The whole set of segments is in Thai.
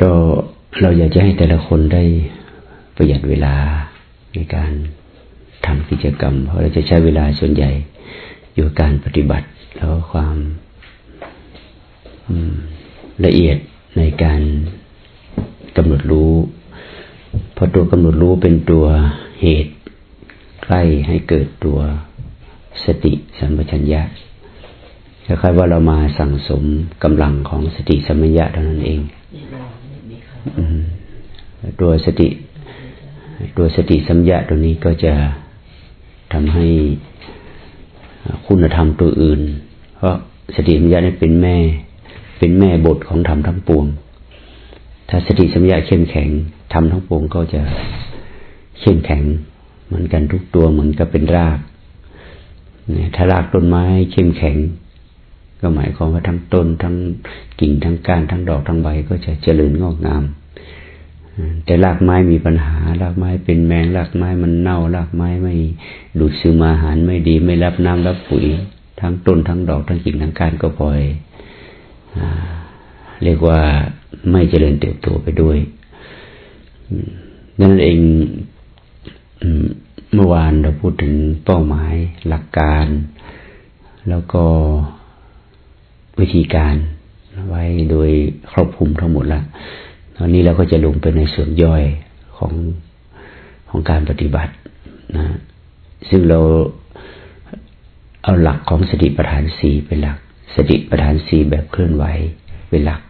ก็เราอยากจะให้แต่ละคนได้ประหยัดเวลาในการทำกิจกรรม เพราะเราจะใช้เวลาส่วนใหญ่อยู่การปฏิบัติแล้วความละเอียดในการกำหนดรู้เพราะตัวกำหนดรู้เป็นตัวเหตุใกล้ให้เกิดตัวสติสัมปชัญญะคล้ายๆว่าเรามาสั่งสมกำลังของสติสัมปชัญญะเท่านั้นเอง ตัวสติ ตัวสติสัมยะตัวนี้ก็จะทำให้คุณธรรมตัวอื่น เพราะสติสัมยานี่เป็นแม่ เป็นแม่บทของธรรมทั้งปวง ถ้าสติสัมยาเข้มแข็งธรรมทั้งปวงก็จะเข้มแข็ง เหมือนกันทุกตัวเหมือนกับเป็นรากถ้ารากต้นไม้เข้มแข็ง ก็หมายความว่าทั้งต้นทั้งกิ่งทั้งก้านทั้งดอกทั้งใบก็จะเจริญงอกงาม แต่รากไม้มีปัญหารากไม้เป็นแมงรากไม้มันเน่ารากไม้ไม่ดูดซึมอาหารไม่ดี ไม่รับน้ำรับปุ๋ย ทั้งต้นทั้งดอกทั้งกิ่งทั้งก้านก็พลอยเรียกว่าไม่เจริญเติบโตไปด้วยนั่นเองเมื่อวานเราพูดถึงเป้าหมายหลักการ แล้วก็ วิธีการไว้โดยครอบคลุมทั้งหมดแล้วตอนนี้เราก็จะลงไปในส่วนย่อยของของการปฏิบัตินะ ซึ่งเราเอาหลักของสติปัฏฐานสี่เป็นหลัก สติปัฏฐานสี่แบบเคลื่อนไหวเป็นหลัก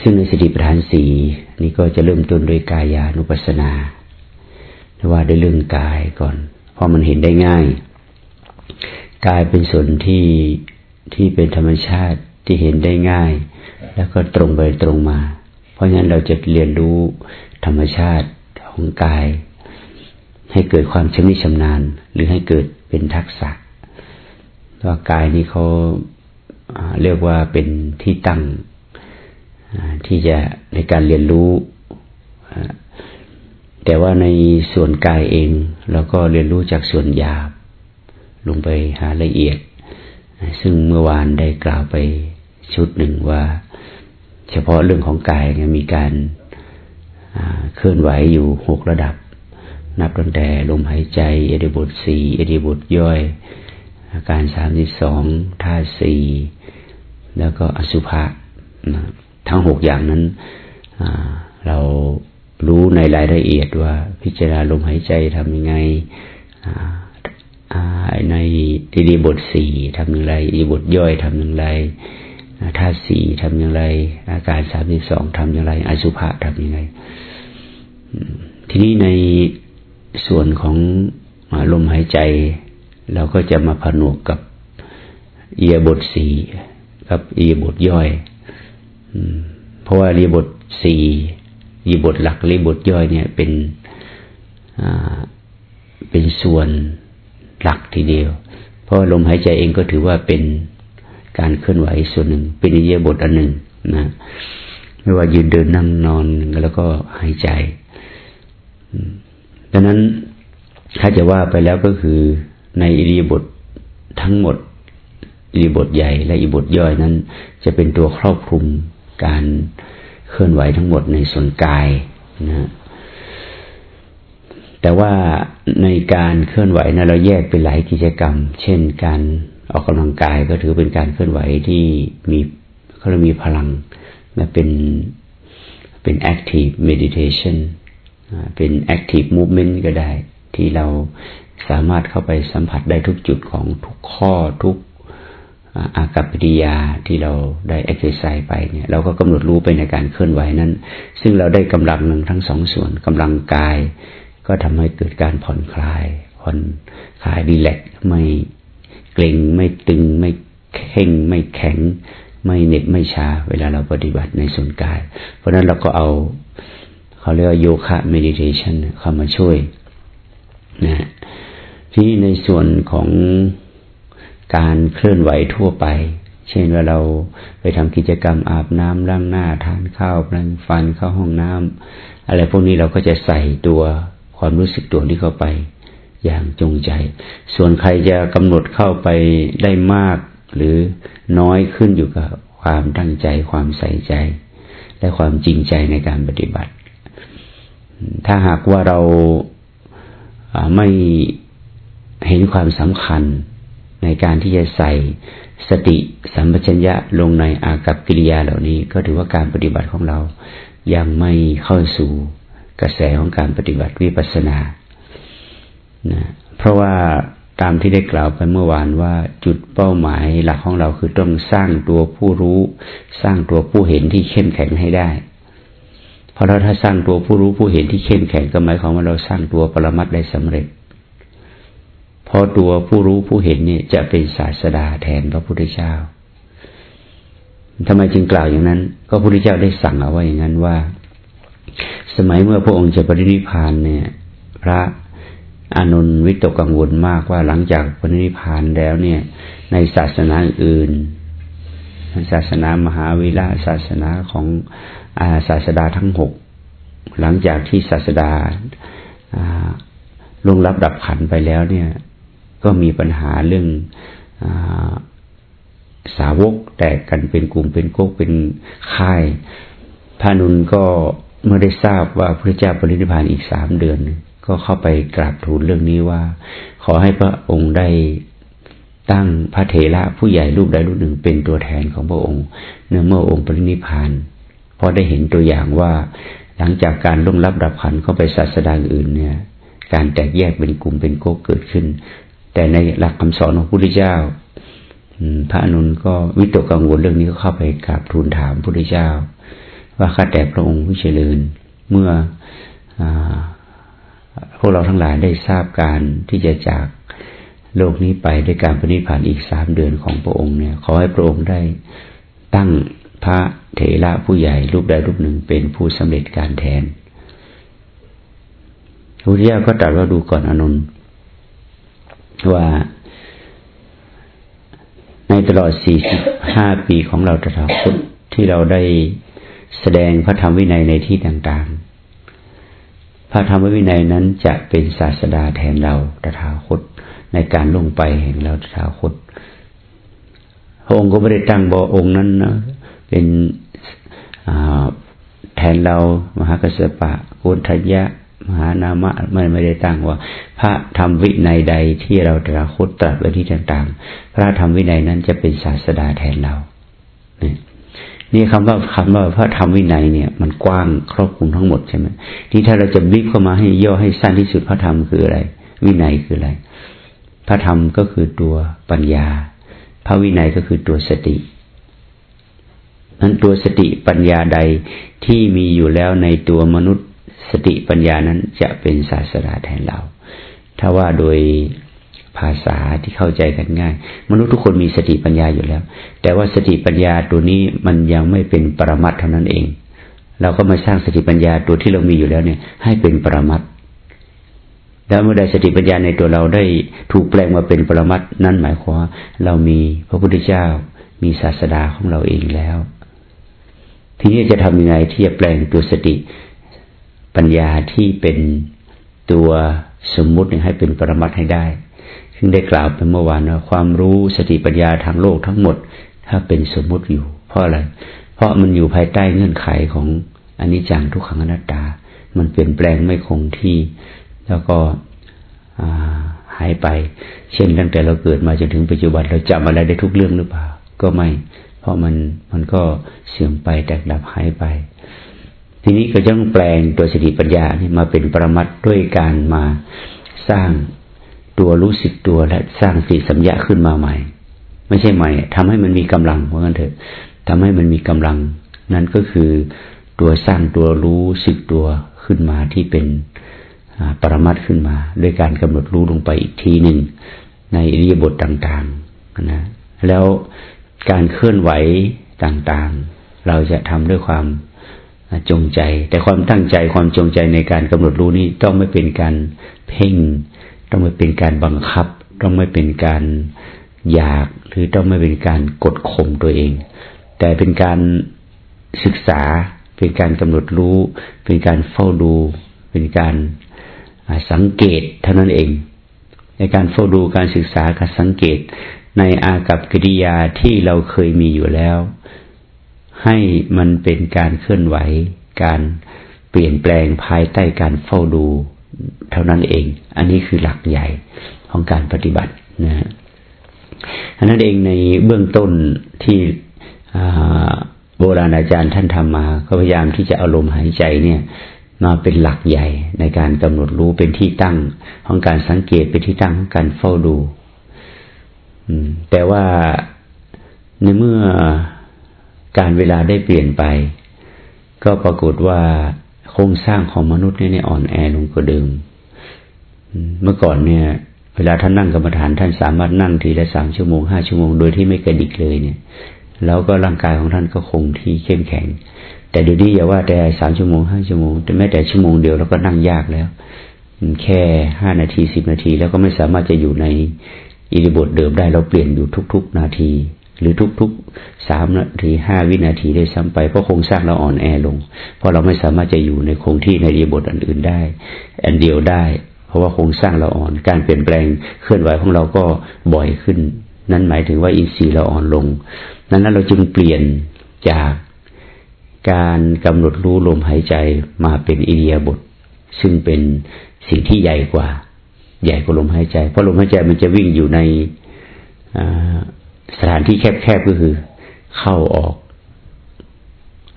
ซึ่งในสติปัฏฐานสี่นี่ก็จะเริ่มต้นโดยกายานุปัสสนาว่าด้วยเรื่องกายก่อน เพราะมันเห็นได้ง่าย กายเป็นส่วนที่ ที่เป็นธรรมชาติที่เห็นได้ง่าย แล้วก็ตรงไปตรงมา เพราะฉะนั้นเราจะเรียนรู้ธรรมชาติของกาย ให้เกิดความชำนิชำนาญ หรือให้เกิดเป็นทักษะว่ากายนี้เขาเรียกว่าเป็นที่ตั้งที่จะในการเรียนรู้ แต่ว่าในส่วนกายเองเราก็เรียนรู้จากส่วนหยาบ ลงไปหาละเอียด ซึ่งเมื่อวานได้กล่าวไปชุดหนึ่งว่า เฉพาะเรื่องของกายมีการเคลื่อนไหวอยู่หกระดับ นับตั้งแต่ลมหายใจ เอเดบทสี่เอเดบทย่อย อาการสามสิบสองท่าสี่แล้วก็อสุภะทั้งหกอย่างนั้นเรารู้ในรายละเอียดว่าพิจารณาลมหายใจทำยังไง ในอิริบทสี่ทำอย่างไรอิริบทย่อยทำอย่างไรธาตุสี่ทำอย่างไร อาการสามสิบสองทำอย่างไร อสุภะทำอย่างไร ทีนี้ในส่วนของลมหายใจ เราก็จะมาผนวกกับเอียบทสี่กับเอียบทย่อยเพราะว่าเอียบทสี่เอียบทหลักเอียบทย่อยเนี่ยเป็นเป็นส่วน หลักทีเดียว เพราะลมหายใจเองก็ถือว่าเป็นการเคลื่อนไหวส่วนหนึ่ง เป็นอิเยบทอันหนึ่งนะไม่ว่ายืนเดินนั่งนอนแล้วก็หายใจดังนั้นถ้าจะว่าไปแล้วก็คือในอิริยบททั้งหมดอิริยบทใหญ่และอิริบทย่อยนั้น จะเป็นตัวครอบคลุมการเคลื่อนไหวทั้งหมดในส่วนกายนะ แต่ว่าในการเคลื่อนไหวนะเราแยกเป็นหลายกิจกรรม เช่น การออกกำลังกายก็ถือเป็นการเคลื่อนไหวที่มีเขาเรียกมีพลังและเป็นเป็น active meditation เป็น active movement ก็ได้ ที่เราสามารถเข้าไปสัมผัสได้ทุกจุดของทุกข้อทุกอากับปฏิยาที่เราได้ exercise ไปเนี่ย เราก็กำหนดรู้ไปในการเคลื่อนไหวนั้น ซึ่งเราได้กำลังหนึ่งทั้งสองส่วนกำลังกาย ก็ทำให้เกิดการผ่อนคลาย ผ่อนคลายดีแลกไม่เกร็งไม่ตึงไม่เข่งไม่แข็ง ไม่เหน็บไม่ชา เวลาเราปฏิบัติในส่วนกาย เพราะนั้นเราก็เอาเขาเรียกว่าโยคะเมดิเทชันเข้ามาช่วยนะที่ในส่วนของการเคลื่อนไหวทั่วไป เช่นว่าเราไปทำกิจกรรมอาบน้ำล้างหน้าทานข้าวแปรงฟันเข้าห้องน้ำอะไรพวกนี้เราก็จะใส่ตัว ความรู้สึกตัวนี้เข้าไป อย่างจงใจ ส่วนใครจะกำหนดเข้าไปได้มาก หรือน้อยขึ้นอยู่กับความตั้งใจ ความใส่ใจ และความจริงใจในการปฏิบัติ ถ้าหากว่าเราไม่เห็นความสำคัญในการที่จะใส่สติสัมปชัญญะลงในอากับกิริยาเหล่านี้ ก็ถือว่าการปฏิบัติของเรายังไม่เข้าสู่ กระแสของการปฏิบัติวิปัสสนานะเพราะว่าตามที่ได้กล่าวไปเมื่อวานว่าจุดเป้าหมายหลักของเราคือต้องสร้างตัวผู้รู้ สร้างตัวผู้เห็นที่เข้มแข็งให้ได้ เพราะเราถ้าสร้างตัวผู้รู้ผู้เห็นที่เข้มแข็งก็หมายความว่าเราสร้างตัวปรมัตได้สำเร็จเพราะตัวผู้รู้ผู้เห็นนี่จะเป็นศาสดาแทนพระพุทธเจ้าทำไมจึงกล่าวอย่างนั้น ก็พระพุทธเจ้าได้สั่งเอาไว้อย่างนั้นว่า สมัยเมื่อพระองค์จะปรินิพานเนี่ย พระอานนท์วิตกกังวลมากว่าหลังจากปรินิพานแล้วเนี่ย ในศาสนาอื่นศาสนามหาวิราศาสนาของอาศาสดาทั้งหกหลังจากที่ศาสดาลงรับดับขันไปแล้วเนี่ย ก็มีปัญหาเรื่องอสาวกแตกกันเป็นกลุ่มเป็นกกเป็นค่ายพานุนก็ เมื่อได้ทราบว่าพระเจ้าปรินิพานอีกสามเดือน ก็เข้าไปกราบทูลเรื่องนี้ว่า ขอให้พระองค์ได้ตั้งพระเถระผู้ใหญ่รูปใดรูปหนึ่งเป็นตัวแทนของพระองค์ เนื่อเมื่อองค์ปรินิพานเพราะได้เห็นตัวอย่างว่า หลังจากการล่วงลับดับขันเข้าไปศาสดาอื่นเนี่ย การแตกแยกเป็นกลุ่มเป็นก๊กเกิดขึ้น แต่ในหลักคำสอนของพระพุทธเจ้าพระอนุนก็วิตกกังวลเรื่องนี้ก็เข้าไปกราบทูลถามพระพุทธเจ้า ว่าข้าแต่พระองค์ผู้เจริญ เมื่ออพวกเราทั้งหลายได้ทราบการที่จะจากโลกนี้ไปด้วยการปฏิพานอีกสามเดือนของพระองค์เนี่ย ขอให้พระองค์ได้ตั้งพระเถระผู้ใหญ่รูปใดรูปหนึ่งเป็นผู้สำเร็จการแทนพระพุทธเจ้าก็ตรัสว่าดูก่อนอนุนว่า ในตลอดสี่สิบห้าปีของเราตถาคตที่เราได้ แสดงพระธรรมวินัยในที่ต่างๆ พระธรรมวินัยนั้นจะเป็นศาสดาแทนเราตถาคตในการลงไปแห่งเราตถาคต พระองค์ก็ไม่ได้ตั้งบอกองค์นั้นนะเป็นแทนเรามหากษัตริย์โกนทัญญะ มหานามะไม่ไม่ได้ตั้งว่า พระธรรมวินัยใดที่เราตถาคตตรัสไว้ที่ต่าง ๆ พระธรรมวินัยนั้นจะเป็นศาสดาแทนเราเนี่ย นี่คำว่าคำว่าพระธรรมวินัยเนี่ย มันกว้างครอบคลุมทั้งหมดใช่ไหมที่ถ้าเราจะบีบเข้ามาให้ย่อให้สั้นที่สุดพระธรรมคืออะไร วินัยคืออะไร พระธรรมก็คือตัวปัญญา พระวินัยก็คือตัวสตินั้นตัวสติปัญญาใดที่มีอยู่แล้วในตัวมนุษย์สติปัญญานั้นจะเป็นศาสนาแทนเรา ถ้าว่าโดย ภาษาที่เข้าใจกันง่าย มนุษย์ทุกคนมีสติปัญญาอยู่แล้ว แต่ว่าสติปัญญาตัวนี้มันยังไม่เป็นปรมัตเท่านั้นเอง เราก็มาสร้างสติปัญญาตัวที่เรามีอยู่แล้วเนี่ย ให้เป็นปรมัตแล้วเมื่อใดสติปัญญาในตัวเราได้ถูกแปลงมาเป็นปรมัตนั่นหมายความว่าเรามีพระพุทธเจ้า มีศาสดาของเราเองแล้ว ทีนี้จะทำยังไงที่จะแปลงตัวสติปัญญาที่เป็นตัวสมมุติให้เป็นปรมัตให้ได้ ซึ่งได้กล่าวไปเมื่อวานว่าความรู้สติปัญญาทางโลกทั้งหมด ถ้าเป็นสมมุติอยู่ เพราะอะไร เพราะมันอยู่ภายใต้เงื่อนไขของอนิจจังทุกขังอนัตตา มันเปลี่ยนแปลงไม่คงที่ แล้วก็หายไป เช่นตั้งแต่เราเกิดมาจนถึงปัจจุบันเราจำอะไรได้ทุกเรื่องหรือเปล่า ก็ไม่ เพราะมันมันก็เสื่อมไปแตกดับหายไป ทีนี้ก็ต้องแปลงตัวสติปัญญานี่มาเป็นประมัตด้วยการมาสร้าง ตัวรู้สึกตัวและสร้างสีสัญญาขึ้นมาใหม่ ไม่ใช่ใหม่ทำให้มันมีกำลังเพราะงั้นเถอะทำให้มันมีกำลัง นั้นก็คือตัวสร้างตัวรู้สึกตัวขึ้นมาที่เป็นปรมัตขึ้นมาด้วยการกำหนดรู้ลงไปอีกทีหนึ่งในอิริยาบถต่างๆนะแล้วการเคลื่อนไหวต่างๆ เราจะทำด้วยความจงใจ แต่ความตั้งใจความจงใจในการกำหนดรู้นี้ต้องไม่เป็นการเพ่ง ต้องไม่เป็นการบังคับ ต้องไม่เป็นการอยากหรือต้องไม่เป็นการกดข่มตัวเอง แต่เป็นการศึกษา เป็นการกำหนดรู้ เป็นการเฝ้าดู เป็นการสังเกตเท่านั้นเอง ในการเฝ้าดูการศึกษาการสังเกตในอากับกิริยาที่เราเคยมีอยู่แล้ว ให้มันเป็นการเคลื่อนไหว การเปลี่ยนแปลงภายใต้การเฝ้าดู เท่านั้นเอง อันนี้คือหลักใหญ่ของการปฏิบัตินะอันนั้นเองในเบื้องต้นที่โบราณอาจารย์ท่านทำมา ก็พยายามที่จะอาลมณ์หายใจเนี่ยมาเป็นหลักใหญ่ในการกำหนดรู้เป็นที่ตั้งของการสังเกตเป็นที่ตั้งของการเฝ้าดูแต่ว่าในเมื่อการเวลาได้เปลี่ยนไป ก็ปรากฏว่า โครงสร้างของมนุษย์เนี่ยอ่อนแอลงกว่าเดิม เมื่อก่อนเนี่ย เวลาท่านนั่งกรรมฐานท่านสามารถนั่งทีละสามชั่วโมงห้าชั่วโมงโดยที่ไม่กระดิกเลยเนี่ย แล้วก็ร่างกายของท่านก็คงที่เข้มแข็ง แต่เดี๋ยวนี้อย่าว่าแต่สามชั่วโมงห้าชั่วโมงแต่แม้แต่ชั่วโมงเดียวเราก็นั่งยากแล้ว แค่ห้านาทีสิบนาที แล้วก็ไม่สามารถจะอยู่ในอิริบทเดิมได้เราเปลี่ยนอยู่ทุก ๆ นาที หรือทุกๆสามนาทีห้าวินาทีได้ซ้ำไป เพราะโครงสร้างเราอ่อนแอลง เพราะเราไม่สามารถจะอยู่ในคงที่ในอิริบทอันอื่นได้ อันเดียวได้ เพราะว่าโครงสร้างเราอ่อน การเปลี่ยนแปลงเคลื่อนไหวของเราก็บ่อยขึ้น นั่นหมายถึงว่าอินทรีย์เราอ่อนลง นั้นเราจึงเปลี่ยนจากการกำหนดรู้ลมหายใจมาเป็นอิริยบถซึ่งเป็นสิ่งที่ใหญ่กว่า ใหญ่กว่าลมหายใจ เพราะลมหายใจมันจะวิ่งอยู่ใน สถานที่แคบๆก็คือเข้าออก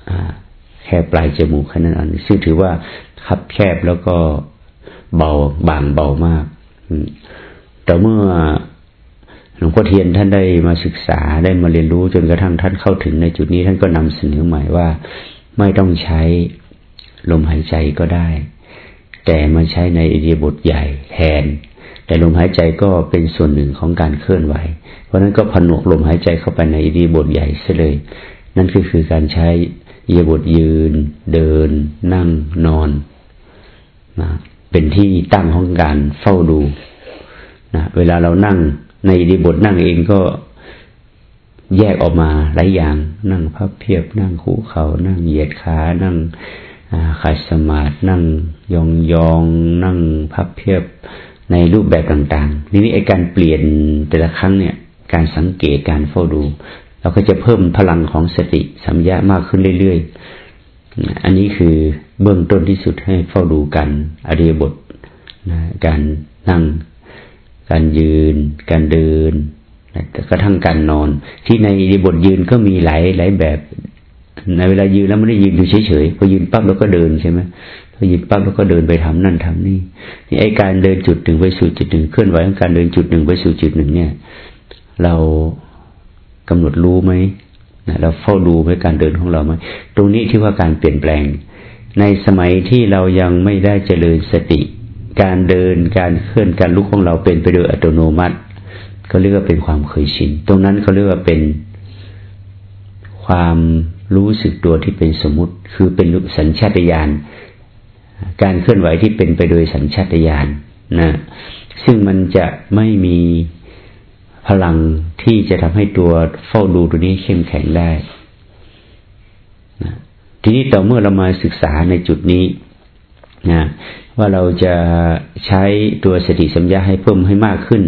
อแค่ปลายจมูกแค่นั้นเองซึ่งถือว่าคับแคบแล้วก็เบาบางเบามากแต่เมื่อหลวงพ่อเทียนท่านได้มาศึกษาได้มาเรียนรู้จนกระทั่งท่านเข้าถึงในจุดนี้ท่านก็นำเสนอใหม่ว่าไม่ต้องใช้ลมหายใจก็ได้ แต่มาใช้ในอิริยาบถใหญ่แทน แต่ลมหายใจก็เป็นส่วนหนึ่งของการเคลื่อนไหว เพราะนั้นก็ผนวกลมหายใจเข้าไปในอิริยาบถใหญ่เสียเลย นั่นก็คือการใช้อิริยบถยืน เดิน นั่งนอนนะเป็นที่ตั้งของการเฝ้าดูนะเวลาเรานั่งในอิริยาบถนั่งเองก็แยกออกมาหลายอย่าง นั่งพับเพียบ นั่งคู่เขา นั่งเหยียดขา นั่งขัดสมาธินั่งยองยอง นั่งพับเพียบในรูปแบบต่างๆนี่ไอการเปลี่ยนแต่ละครั้งเนี่ย การสังเกตการเฝ้าดู เราก็จะเพิ่มพลังของสติสัมยามากขึ้นเรื่อยๆ อันนี้คือเบื้องต้นที่สุดให้เฝ้าดูกันอริยบทนะการนั่ง การยืน การเดินกระทั่งการนอน ที่ในอริยบทยืนก็มีหลายหลายแบบในเวลายืนแล้วไม่ได้ยืนอยู่เฉยๆพอยืนปั๊บแล้วก็เดินใช่ไหมพอยืนปั๊บแล้วก็เดินไปทำนั่นทำนี่นี่ไอการเดินจุดหนึ่งไปสู่จุดหนึ่งเคลื่อนไหวของการเดินจุดหนึ่งไปสู่จุดหนึ่งเนี่ย เรากำหนดรู้ไหมนะเราเฝ้าดูไหมการเดินของเราไหมตรงนี้ที่ว่าการเปลี่ยนแปลง ในสมัยที่เรายังไม่ได้เจริญสติ การเดินการเคลื่อนการลุกของเราเป็นไปโดยอัตโนมัติเขาเรียกว่าเป็นความเคยชิน ตรงนั้นเขาเรียกว่าเป็นความรู้สึกตัวที่เป็นสมมติ คือเป็นสัญชาตญาณการเคลื่อนไหวที่เป็นไปโดยสัญชาตญาณนะซึ่งมันจะไม่มี พลังที่จะทำให้ตัวเฝ้าดูตัวนี้เข้มแข็งได้นะทีนี้ต่อเมื่อเรามาศึกษาในจุดนี้นะว่าเราจะใช้ตัวสติสัมยาให้เพิ่มให้มากขึ้น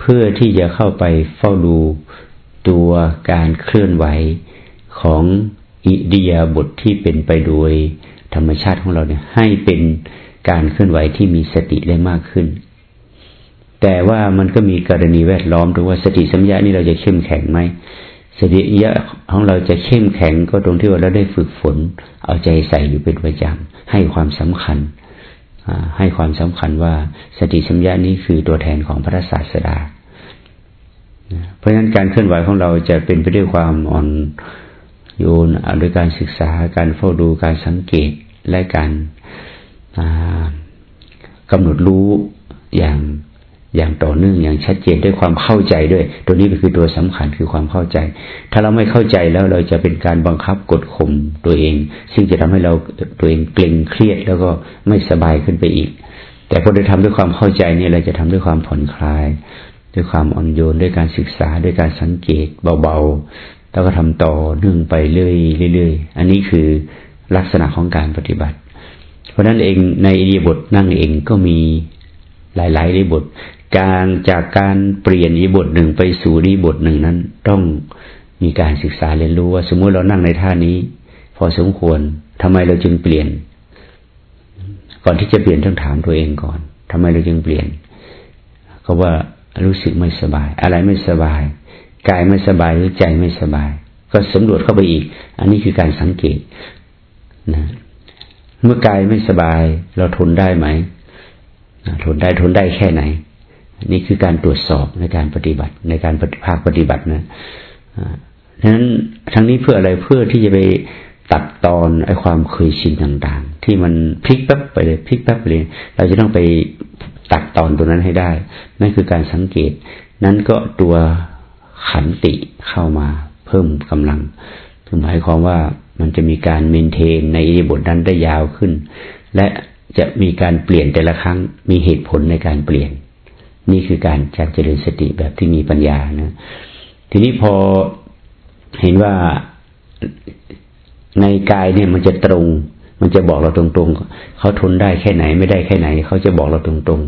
เพื่อที่จะเข้าไปเฝ้าดูตัวการเคลื่อนไหวของอิริยบทที่เป็นไปโดยธรรมชาติของเราเนี่ยให้เป็นการเคลื่อนไหวที่มีสติได้มากขึ้น แต่ว่ามันก็มีกรณีแวดล้อมด้วยว่าสติสัมยานี่เราจะเข้มแข็งไหมสติยะของเราจะเข้มแข็งก็ตรงที่ว่าเราได้ฝึกฝน เอาใจใส่อยู่เป็นประจำให้ความสำคัญให้ความสำคัญว่าสติสัมยานี้คือตัวแทนของพระศาสดา เพราะฉะนั้นการเคลื่อนไหวของเราจะเป็นไปด้วยความอ่อนโยนโดยการศึกษาการเฝ้าดูการสังเกตและการกำหนดรู้อย่าง อย่างต่อเนื่องอย่างชัดเจนด้วยความเข้าใจด้วย ตัวนี้ก็คือตัวสำคัญคือความเข้าใจ ถ้าเราไม่เข้าใจแล้วเราจะเป็นการบังคับกดข่มตัวเอง ซึ่งจะทำให้เราตัวเองเกร็งเครียดแล้วก็ไม่สบายขึ้นไปอีก แต่พอได้ทำด้วยความเข้าใจเนี่ยเราจะทำด้วยความผ่อนคลาย ด้วยความอ่อนโยนด้วยการศึกษาด้วยการสังเกตเบาๆแล้วก็ทำต่อเนื่องไปเรื่อยๆอันนี้คือลักษณะของการปฏิบัติ เพราะนั้นเองในอิริบทนั่งเองก็มีหลายๆอิริบท การจากการเปลี่ยนอิริบทหนึ่งไปสู่อิริบทหนึ่งนั้น ต้องมีการศึกษาเรียนรู้ว่า สมมุติเรานั่งในท่านี้ พอสมควรทำไมเราจึงเปลี่ยน ก่อนที่จะเปลี่ยนต้องถามตัวเองก่อนทำไมเราจึงเปลี่ยน ก็ว่ารู้สึกไม่สบาย อะไรไม่สบายกายไม่สบายหรือใจไม่สบาย ก็สำรวจเข้าไปอีก อันนี้คือการสังเกตนะเมื่อกายไม่สบาย เราทนได้ไหมทนได้ทนได้แค่ไหน นี่คือการตรวจสอบในการปฏิบัติ ในการภาคปฏิบัตินะฉะนั้นทั้งนี้เพื่ออะไรเพื่อที่จะไปตัดตอนไอ้ความเคยชินต่างๆ ที่มันพลิกแป๊บไปเลยพลิกแป๊บไปเลย เราจะต้องไปตัดตอนตรงนั้นให้ได้ นั่นคือการสังเกต นั้นก็ตัวขันติเข้ามาเพิ่มกำลังคือหมายความว่ามันจะมีการเมนเทนในอิริบทนั้นได้ยาวขึ้น และจะมีการเปลี่ยนแต่ละครั้งมีเหตุผลในการเปลี่ยน นี่คือการจากเจริญสติแบบที่มีปัญญานะทีนี้พอเห็นว่าในกายเนี่ยมันจะตรง มันจะบอกเราตรงๆเขาทนได้แค่ไหนไม่ได้แค่ไหน เขาจะบอกเราตรง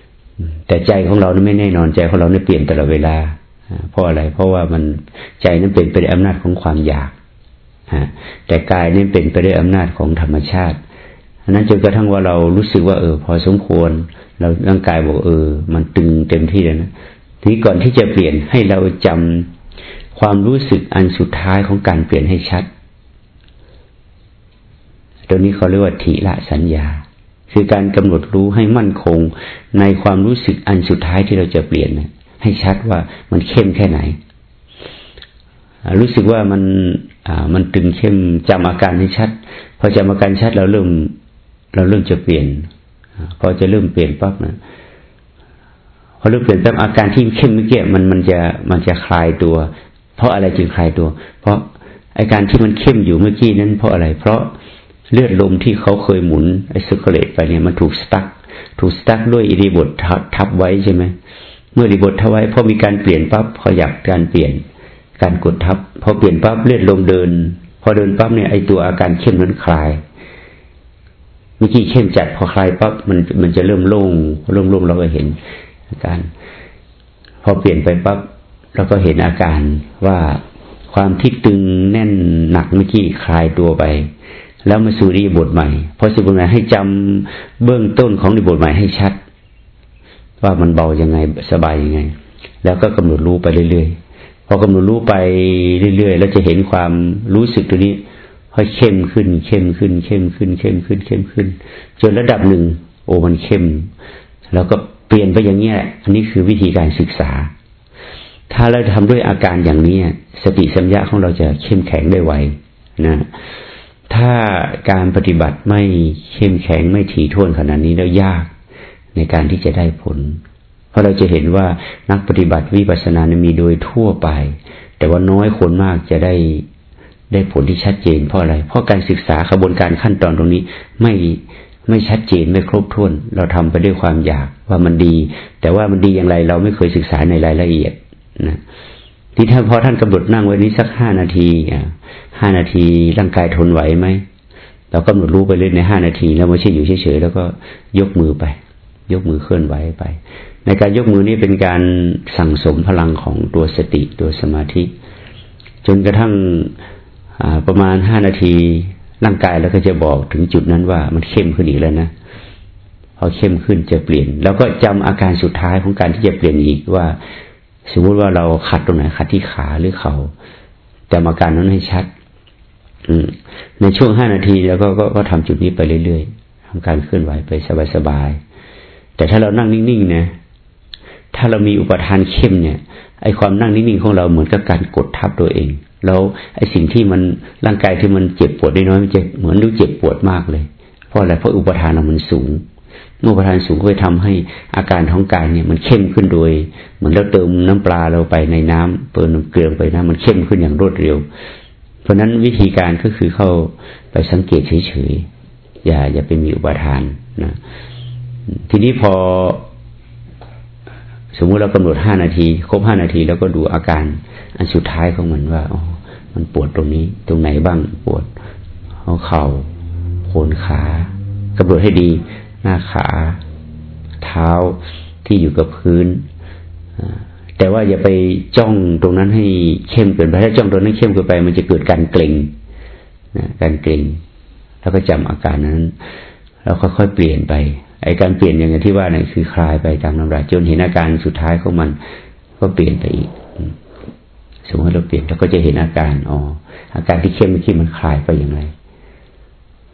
ๆ แต่ใจของเราไม่แน่นอนใจของเราเนี่ยเปลี่ยนตลอดเวลาเพราะอะไร เพราะว่ามันใจนั้นเป็นไปด้วยอำนาจของความอยากแต่กายนี่เป็นไปด้วยอำนาจของธรรมชาติ อันนั้นจนกระทั่งว่าเรารู้สึกว่า เออ พอสมควร เราร่างกายบอกเออ มันตึงเต็มที่แล้วนะทีนี้ก่อนที่จะเปลี่ยนให้เราจำความรู้สึกอันสุดท้ายของการเปลี่ยนให้ชัด ตัวนี้เขาเรียกว่าทีละสัญญา คือการกำหนดรู้ให้มั่นคง ในความรู้สึกอันสุดท้ายที่เราจะเปลี่ยนนะให้ชัดว่ามันเข้มแค่ไหน รู้สึกว่ามันมันตึงเข้มจำอาการให้ชัด พอจำอาการชัดเราเริ่ม เราเริ่มจะเปลี่ยนพอจะเริ่มเปลี่ยนปั๊บนะพอเริ่มเปลี่ยนปั๊บอาการที่เข้มเมื่อกี้มันมันจะมันจะคลายตัว เพราะอะไรจึงคลายตัว เพราะอาการที่มันเข้มอยู่เมื่อกี้นั้น เพราะอะไร เพราะเลือดลมที่เขาเคยหมุนไอซิร์เลตไปเนี่ยมันถูกสตั๊กถูกสตั๊กด้วยอิริบททับไว้ใช่ไหมเมื่ออิริบททวายพอมีการเปลี่ยนปั๊บขยับการเปลี่ยนการกดทับพอเปลี่ยนปั๊บเลือดลมเดิน พอเดินปั๊บเนี่ยไอตัวอาการเข้มนั้นคลาย เมื่อกี้เข้มจัดพอคลายปั๊บมันมันจะเริ่มโล่งโล่งโล่งเราก็เห็นอาการ พอเปลี่ยนไปปั๊บเราก็เห็นอาการว่าความที่ตึงแน่นหนักเมื่อกี้คลายตัวไป แล้วมาสู่รีบทใหม่พอสู่บทใหม่ให้จำเบื้องต้นของรีบทใหม่ให้ชัด ว่ามันเบายังไงสบายยังไง แล้วก็กำหนดรู้ไปเรื่อยๆพอกำหนดรู้ไปเรื่อยๆ แล้วจะเห็นความรู้สึกตัวนี้ ค่อยเข้มขึ้น เข้มขึ้น เข้มขึ้น เข้มขึ้น เข้มขึ้น จนระดับหนึ่ง โอ้มันเข้ม แล้วก็เปลี่ยนไปอย่างนี้แหละอันนี้คือวิธีการศึกษา ถ้าเราทำด้วยอาการอย่างนี้สติสัมยาของเราจะเข้มแข็งได้ไวนะถ้าการปฏิบัติไม่เข้มแข็งไม่ถี่ถ้วนขนาดนี้แล้วยากในการที่จะได้ผล เพราะเราจะเห็นว่านักปฏิบัติวิปัสสนามีโดยทั่วไป แต่ว่าน้อยคนมากจะได้ ได้ผลที่ชัดเจนเพราะอะไร เพราะการศึกษาขบวนการขั้นตอนตรงนี้ไม่ไม่ชัดเจนไม่ครบถ้วน เราทำไปด้วยความอยากว่ามันดี แต่ว่ามันดีอย่างไรเราไม่เคยศึกษาในรายละเอียดนะที่ท่าพอท่านกำหนดนั่งไว้นี้สักห้านาทีห้านาทีร่างกายทนไหวไหมเรากำหนดรู้ไปเรื่อยในห้านาที แล้วไม่ใช่อยู่เฉยๆแล้วก็ยกมือไป ยกมือเคลื่อนไหวไป ในการยกมือนี้เป็นการสั่งสมพลังของตัวสติตัวสมาธิ จนกระทั่ง ประมาณห้านาทีร่างกายแล้วก็จะบอกถึงจุดนั้นว่ามันเข้มขึ้นอีกแล้วนะพอเข้มขึ้นจะเปลี่ยน แล้วก็จำอาการสุดท้ายของการที่จะเปลี่ยนอีกว่า สมมุติว่าเราขัดตรงไหนขัดที่ขาหรือเขาจำอาการนั้นให้ชัด อืในช่วงห้านาทีแล้วก็ก็ก็ทำจุดนี้ไปเรื่อยๆทำการเคลื่อนไหวไปสบายๆแต่ถ้าเรานั่งนิ่งๆนะถ้าเรามีอุปทานเข้มเนี่ยไอความนั่งนิ่งๆของเราเหมือนกับการกดทับตัวเอง แล้วไอสิ่งที่มันร่างกายที่มันเจ็บปวดน้อยมันจะเหมือนรู้เจ็บปวดมากเลย เพราะอะไรเพราะอุปทานเรามันสูง เมื่ออุปทานสูงก็ไปทำให้อาการของกายเนี่ยมันเข้มขึ้นโดย เหมือนเราเติมน้ำปลาเราไปในน้ำเปิดน้ำเกลือไปนะมันเข้มขึ้นอย่างรวดเร็ว เพราะนั้นวิธีการก็คือเข้าไปสังเกตเฉยๆอย่าอย่าไปมีอุปทานนะทีนี้พอสมมุติเรากำหนดห้านาที ครบห้านาทีแล้วก็ดูอาการอันสุดท้ายของมันว่าอ มันปวดตรงนี้ ตรงไหนบ้างปวดหัวเข่าโคนขากำหนดให้ดี หน้าขา เท้าที่อยู่กับพื้นแต่ว่าอย่าไปจ้องตรงนั้นให้เข้มเกินไปถ้าจ้องตรงนั้นเข้มเกินไป มันจะเกิดการเกร็งนะการเกร็งแล้วก็จำอาการนั้น แล้วค่อยๆเปลี่ยนไปไอการเปลี่ยนอย่างที่ว่าเนี่ยคือคลายไปตามลำดับจนเห็นอาการสุดท้ายของมันก็เปลี่ยนไปอีก สมมติเราเปลี่ยนแล้วก็จะเห็นอาการอ๋ออาการที่เข้มเมื่อกี้มันคลายไปอย่างไร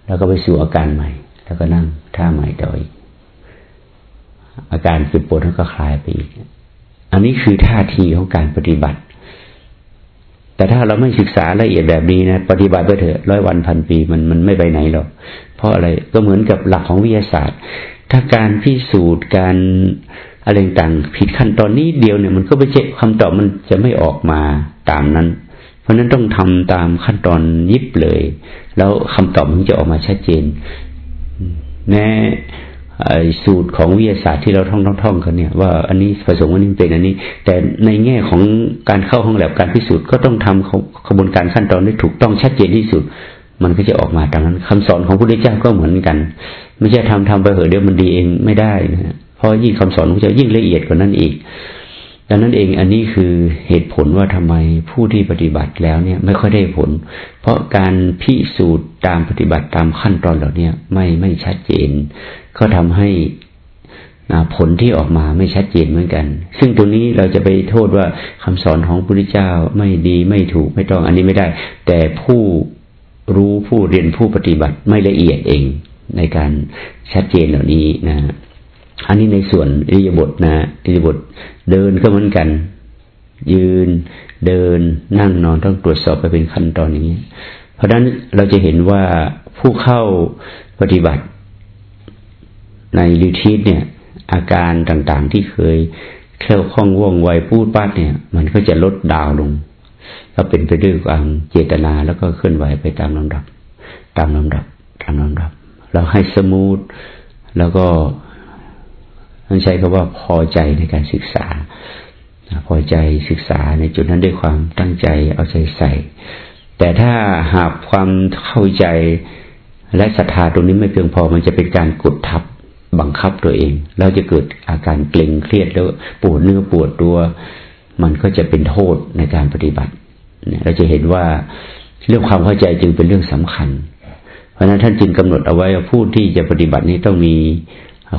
แล้วก็ไปสู่อาการใหม่ แล้วก็นั่งท่าใหม่ต่ออีกอาการเจ็บปวดนั้นก็คลายไปอีก อันนี้คือท่าทีของการปฏิบัติ แต่ถ้าเราไม่ศึกษาละเอียดแบบนี้นะ ปฏิบัติไปเถอะร้อยวันพันปีมันมันไม่ไปไหนหรอก เพราะอะไรก็เหมือนกับหลักของวิทยาศาสตร์ ถ้าการพิสูจน์การ อะไรต่างผิดขั้นตอนนี้เดียวเนี่ยมันก็ไปเจ็คำตอบมันจะไม่ออกมาตามนั้น เพราะนั้นต้องทำตามขั้นตอนยิบเลย แล้วคำตอบมันจะออกมาชัดเจนแม้สูตรของวิทยาศาสตร์ที่เราท่องท่องกันเนี่ยว่าอันนี้ผสมอันนี้เป็นอันนี้ แต่ในแง่ของการเข้าห้องแลบการพิสูจน์ก็ต้องทำขบวนการขั้นตอนได้ถูกต้องชัดเจนที่สุด มันก็จะออกมาตามนั้นคำสอนของพระพุทธเจ้าก็เหมือนกัน ไม่ใช่ทำทำไปเหอะเดี๋ยวมันดีเองไม่ได้นะ เพราะยิ่งคำสอนของพระเจ้ายิ่งละเอียดกว่านั้นอีกดังนั้นเองอันนี้คือเหตุผลว่าทำไมผู้ที่ปฏิบัติแล้วเนี่ยไม่ค่อยได้ผล เพราะการพิสูจน์ตามปฏิบัติตามขั้นตอนเหล่านี้ไม่ไม่ชัดเจน ก็ทำให้ผลที่ออกมาไม่ชัดเจนเหมือนกัน ซึ่งตรงนี้เราจะไปโทษว่าคำสอนของพระพุทธเจ้าไม่ดีไม่ถูกไม่ต้องอันนี้ไม่ได้ แต่ผู้รู้ผู้เรียนผู้ปฏิบัติไม่ละเอียดเองในการชัดเจนเหล่านี้นะ อันนี้ในส่วนอิริยาบถนะอิริยาบถเดินก็เหมือนกัน ยืนเดินนั่งนอนต้องตรวจสอบไปเป็นขั้นตอนอย่างนี้ เพราะฉะนั้นเราจะเห็นว่าผู้เข้าปฏิบัติ ในลิทีสเนี่ย อาการต่างๆที่เคยเคลื่อนคล่องว่องไวพูดปัดเนี่ย มันก็จะลดดาวลง ก็เป็นไปด้วยความเจตนาแล้วก็เคลื่อนไหวไปตามลำดับ ตามลำดับ ตามลำดับ เราให้สมูทแล้วก็ ต้องใช้คำว่าพอใจในการศึกษา พอใจศึกษาในจุดนั้นด้วยความตั้งใจเอาใจใส่ แต่ถ้าหากความเข้าใจและศรัทธาตรงนี้ไม่เพียงพอมันจะเป็นการกดทับบังคับตัวเอง แล้วจะเกิดอาการเกร็งเครียดแล้วปวดเนื้อปวดตัว มันก็จะเป็นโทษในการปฏิบัติเราจะเห็นว่าเรื่องความเข้าใจจึงเป็นเรื่องสำคัญ เพราะนั้นท่านจึงกำหนดเอาไว้ว่าผู้ที่จะปฏิบัตินี้ต้องมี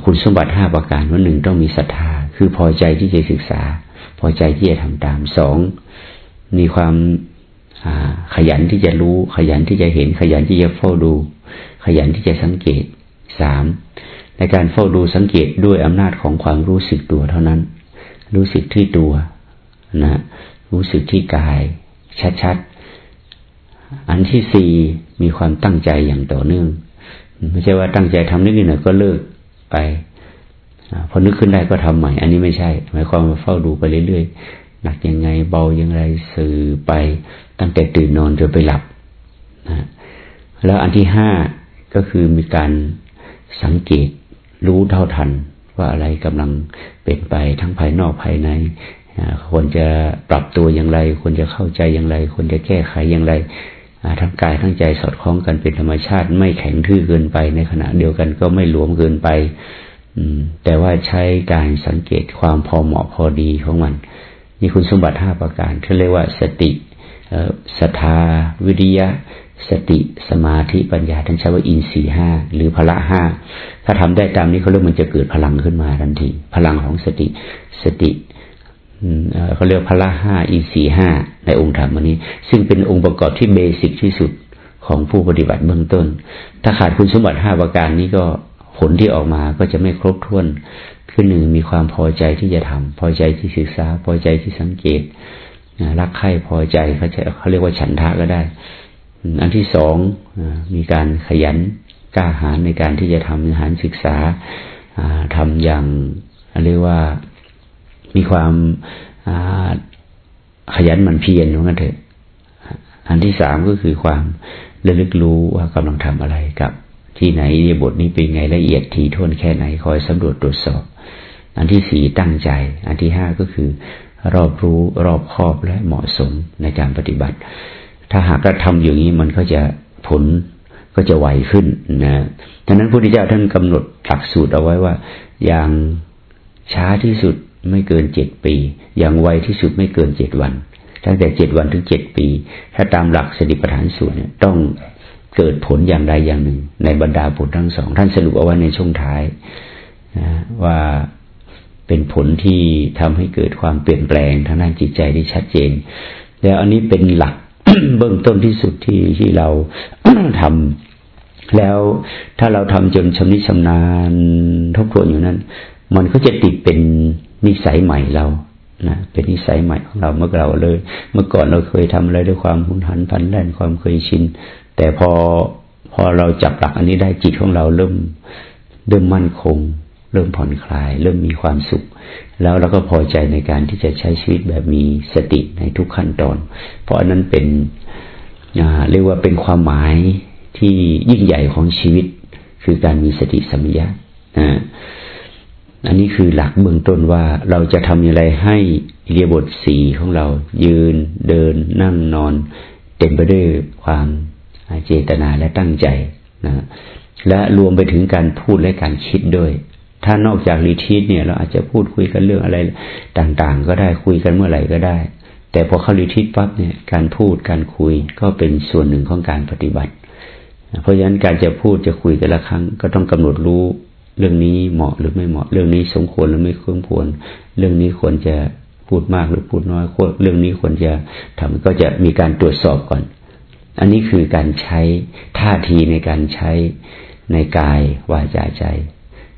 คุณสมบัติห้าประการว่าหนึ่งต้องมีศรัทธา คือพอใจที่จะศึกษา พอใจที่จะทำตามสองมีความขยันที่จะรู้ ขยันที่จะเห็น ขยันที่จะเฝ้าดู ขยันที่จะสังเกตสามในการเฝ้าดูสังเกตด้วยอำนาจของความรู้สึกตัวเท่านั้น รู้สึกที่ตัวนะรู้สึกที่กาย ชัดๆ อันที่สี่มีความตั้งใจอย่างต่อเนื่อง ไม่ใช่ว่าตั้งใจทำนิดหน่อยก็เลิก ไปพอนึกขึ้นได้ก็ทำใหม่ อันนี้ไม่ใช่ หมายความว่าเฝ้าดูไปเรื่อยๆหนักยังไงเบายังไงสื่อไปตั้งแต่ตื่นนอนจนไปหลับนะแล้วอันที่ห้าก็คือมีการสังเกตรู้เท่าทัน ว่าอะไรกำลังเป็นไปทั้งภายนอกภายในควรจะปรับตัวอย่างไรควรจะเข้าใจอย่างไรควรจะแก้ไขอย่างไร ทั้งกายทั้งใจสอดคล้องกันเป็นธรรมชาติ ไม่แข็งทื่อเกินไป ในขณะเดียวกันก็ไม่หลวมเกินไปแต่ว่าใช้การสังเกตความพอเหมาะพอดีของมัน นี่คุณสมบัติห้าประการเขาเรียกว่าสติศรัทธาวิริยะ สติสมาธิปัญญาท่านใช้ว่าอินทรีห้าหรือพละห้าถ้าทำได้ตามนี้เขาเรียกมันจะเกิดพลังขึ้นมาทันที พลังของสติ สติ เขาเรียกพละห้าอินทรีห้าในองค์ธรรมอันนี้ ซึ่งเป็นองค์ประกอบที่เบสิกที่สุดของผู้ปฏิบัติเบื้องต้น ถ้าขาดคุณสมบัติห้าประการนี้ก็ผลที่ออกมาก็จะไม่ครบถ้วนคือหนึ่งมีความพอใจที่จะทำพอใจที่ศึกษา พอใจที่สังเกตรักใคร่พอใจเขาจะเขาเรียกว่าฉันทะก็ได้ อันที่สองมีการขยันกล้าหาญในการที่จะทำหารศึกษาทำอย่างเรียกว่า มีความขยันหมั่นเพียรว่างั้นเถอะ อันที่สามก็คือความระลึกรู้ว่ากำลังทำอะไรกับ ที่ไหนบทนี้เป็นไงละเอียดทีท่วนแค่ไหนคอยสำรวจตรวจสอบ อันที่สี่ตั้งใจ อันที่ห้าก็คือ รอบรู้รอบครอบและเหมาะสมในการปฏิบัติ ถ้าหากเราทำอย่างนี้มันก็จะผลก็จะไวขึ้นนะดังนั้นพระพุทธเจ้าท่านกำหนดหลักสูตรเอาไว้ว่า อย่างช้าที่สุด ไม่เกินเจ็ดปี อย่างไวที่สุดไม่เกินเจ็ดวัน ตั้งแต่เจ็ดวันถึงเจ็ดปี ถ้าตามหลักสติปัฏฐานสูตรเนี่ยต้องเกิดผลอย่างใดอย่างหนึ่ง ในบรรดาผลทั้งสอง ท่านสรุปเอาไว้ในช่วงท้ายนะว่าเป็นผลที่ทำให้เกิดความเปลี่ยนแปลงทางด้านจิตใจได้ชัดเจน แล้วอันนี้เป็นหลักเบื้องต้นที่สุดที่ที่เราทำแล้วถ้าเราทำจนชำนิชำนาญทบทวนอยู่นั้น มันก็จะติดเป็น นิสัยใหม่เรานะเป็นนิสัยใหม่ของเราเมื่อเราเลย เมื่อก่อนเราเคยทำอะไรด้วยความหุนหันพันแล่นความเคยชิน แต่พอพอเราจับหลักอันนี้ได้จิตของเราเริ่มเริ่มมั่นคง เริ่มผ่อนคลาย เริ่มมีความสุข แล้วเราก็พอใจในการที่จะใช้ชีวิตแบบมีสติในทุกขั้นตอน เพราะอันนั้นเป็นเรียกว่าเป็นความหมายที่ยิ่งใหญ่ของชีวิต คือการมีสติสัมยานะ อันนี้คือหลักเบื้องต้นว่าเราจะทำอย่างไรให้เรียบทสีของเรา ยืนเดินนั่งนอน เต็มไปด้วยความเจตนาและตั้งใจนะและรวมไปถึงการพูดและการคิดด้วย ถ้านอกจากรีทีสเนี่ยเราอาจจะพูดคุยกันเรื่องอะไรต่างๆ ก็ได้คุยกันเมื่อไหร่ก็ได้ แต่พอเข้ารีทีสปั๊บเนี่ยการพูดการคุยก็เป็นส่วนหนึ่งของการปฏิบัติ เพราะฉะนั้นการจะพูดจะคุยแต่ละครั้งก็ต้องกำหนดรู้ เรื่องนี้เหมาะหรือไม่เหมาะ เรื่องนี้สมควรหรือไม่ควรควร เรื่องนี้ควรจะพูดมากหรือพูดน้อยเรื่องนี้ควรจะทำก็จะมีการตรวจสอบก่อน อันนี้คือการใช้ท่าทีในการใช้ในกายวาจาใจ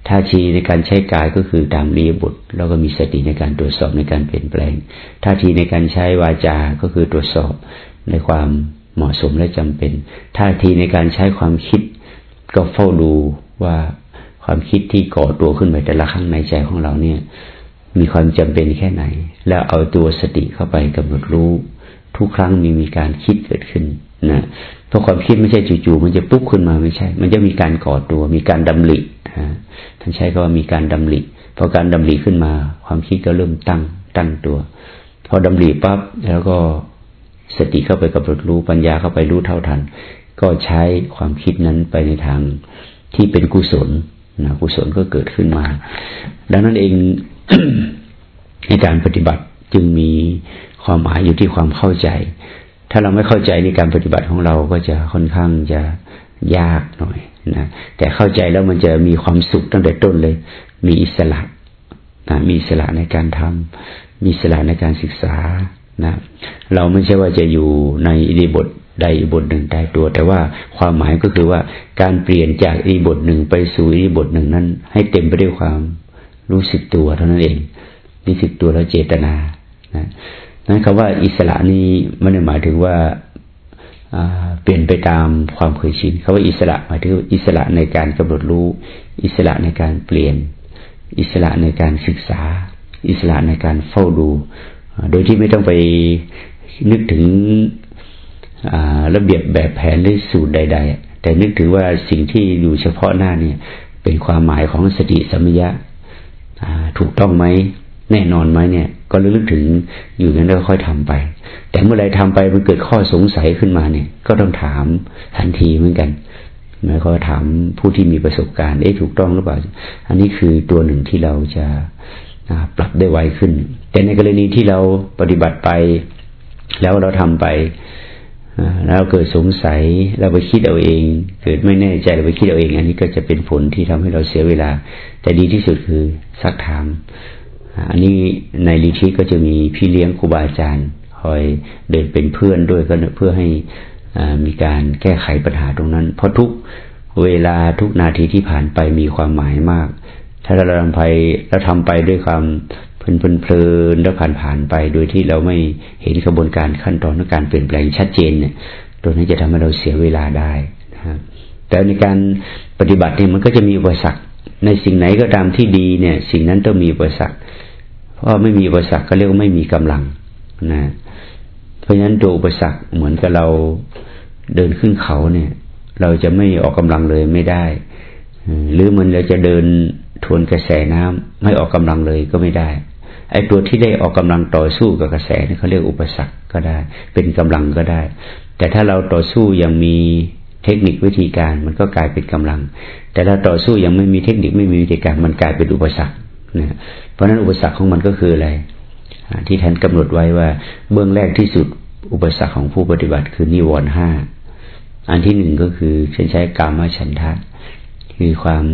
ท่าทีในการใช้กายก็คือตามรีบุตรแล้วก็มีสติในการตรวจสอบในการเปลี่ยนแปลงท่าทีในการใช้วาจา ก็คือตรวจสอบในความเหมาะสมและจำเป็นท่าทีในการใช้ความคิดก็เฝ้าดูว่า ความคิดที่ก่อตัวขึ้นไปแต่ละครั้งในใจของเราเนี่ย มีความจำเป็นแค่ไหน แล้วเอาตัวสติเข้าไปกำหนดรู้ ทุกครั้งมีมีการคิดเกิดขึ้นนะเพราะความคิดไม่ใช่จู่ๆมันจะปุ๊บขึ้นมาไม่ใช่ มันจะมีการก่อตัว มีการดำริท่านใช้คำว่ามีการดำริพอการดำริขึ้นมา ความคิดก็เริ่มตั้งตั้งตัว พอดำริปั๊บแล้วก็สติเข้าไปกำหนดรู้ปัญญาเข้าไปรู้เท่าทัน ก็ใช้ความคิดนั้นไปในทางที่เป็นกุศล นะกุศลก็เกิดขึ้นมา ดังนั้นเองในการปฏิบัติจึงมีความหมายอยู่ที่ความเข้าใจ ถ้าเราไม่เข้าใจในการปฏิบัติของเราก็จะค่อนข้างจะยากหน่อยนะแต่เข้าใจแล้วมันจะมีความสุขตั้งแต่ต้นเลย มีอิสระนะมีอิสระในการทำมีอิสระในการศึกษานะเราไม่ใช่ว่าจะอยู่ในอิริบท ใดบทหนึ่งใดตัว แต่ว่าความหมายก็คือว่าการเปลี่ยนจากอีบทหนึ่งไปสู่อีบทหนึ่งนั้น ให้เต็มไปด้วยความรู้สึกตัวเท่านั้นเองรู้สึกตัวแล้วเจตนานะนั้นคำว่าอิสระนี้ไม่ได้หมายถึงว่าเปลี่ยนไปตามความเคยชินคำว่าอิสระหมายถึงอิสระในการกำหนดรู้ อิสระในการเปลี่ยน อิสระในการศึกษา อิสระในการเฝ้าดู โดยที่ไม่ต้องไปนึกถึง ระเบียบแบบแผนหรือสูตรใด ๆ แต่นึกถือว่าสิ่งที่อยู่เฉพาะหน้าเนี่ย เป็นความหมายของสติสัมยะถูกต้องไหมแน่นอนไหมเนี่ย ก็ลึกถึงอยู่นั้นแล้วค่อยทำไป แต่เมื่อไรทำไปมันเกิดข้อสงสัยขึ้นมาเนี่ย ก็ต้องถามทันทีเหมือนกันหมายความถามผู้ที่มีประสบการณ์เอ๊ะถูกต้องหรือเปล่า อันนี้คือตัวหนึ่งที่เราจะปรับได้ไวขึ้น แต่ในกรณีที่เราปฏิบัติไป แล้วเราทำไป แล้วเกิดสงสัยเราไปคิดเอาเอง เกิดไม่แน่ใจเราไปคิดเอาเอง อันนี้ก็จะเป็นผลที่ทำให้เราเสียเวลา แต่ดีที่สุดคือซักถาม อันนี้ในลีทิก็จะมีพี่เลี้ยงครูบาอาจารย์คอยเดินเป็นเพื่อนด้วยก็เพื่อให้มีการแก้ไขปัญหาตรงนั้น เพราะทุกเวลาทุกนาทีที่ผ่านไปมีความหมายมาก ถ้าเราทำไปเราทำไปด้วยความ เพลินเพลินแล้วผ่านผ่านไป โดยที่เราไม่เห็นกระบวนการขั้นตอนของการเปลี่ยนแปลงชัดเจนเนี่ยตัวนี้จะทำให้เราเสียเวลาได้นะครับแต่ในการปฏิบัติเนี่ยมันก็จะมีอุปสรรคในสิ่งไหนก็ตามที่ดีเนี่ย สิ่งนั้นต้องมีอุปสรรคเพราะไม่มีอุปสรรคก็เรียกว่าไม่มีกำลังนะเพราะฉะนั้นตัวอุปสรรคเหมือนกับเราเดินขึ้นเขาเนี่ย เราจะไม่ออกกำลังเลยไม่ได้ หรือมันเราจะเดินทวนกระแสน้ำไม่ออกกำลังเลยก็ไม่ได้ ไอ้ตัวที่ได้ออกกำลังต่อสู้กับกระแสนี่เขาเรียกอุปสรรคก็ได้ เป็นกำลังก็ได้ แต่ถ้าเราต่อสู้ยังมีเทคนิควิธีการมันก็กลายเป็นกำลัง แต่ถ้าต่อสู้ยังไม่มีเทคนิคไม่มีวิธีการมันกลายเป็นอุปสรรคนะเพราะนั้นอุปสรรคของมันก็คืออะไร ที่ท่านกำหนดไว้ว่าเบื้องแรกที่สุดอุปสรรคของผู้ปฏิบัติคือนิวรณ์ห้าอันที่หนึ่งก็คือเช่นใช้กามฉันทะคือความ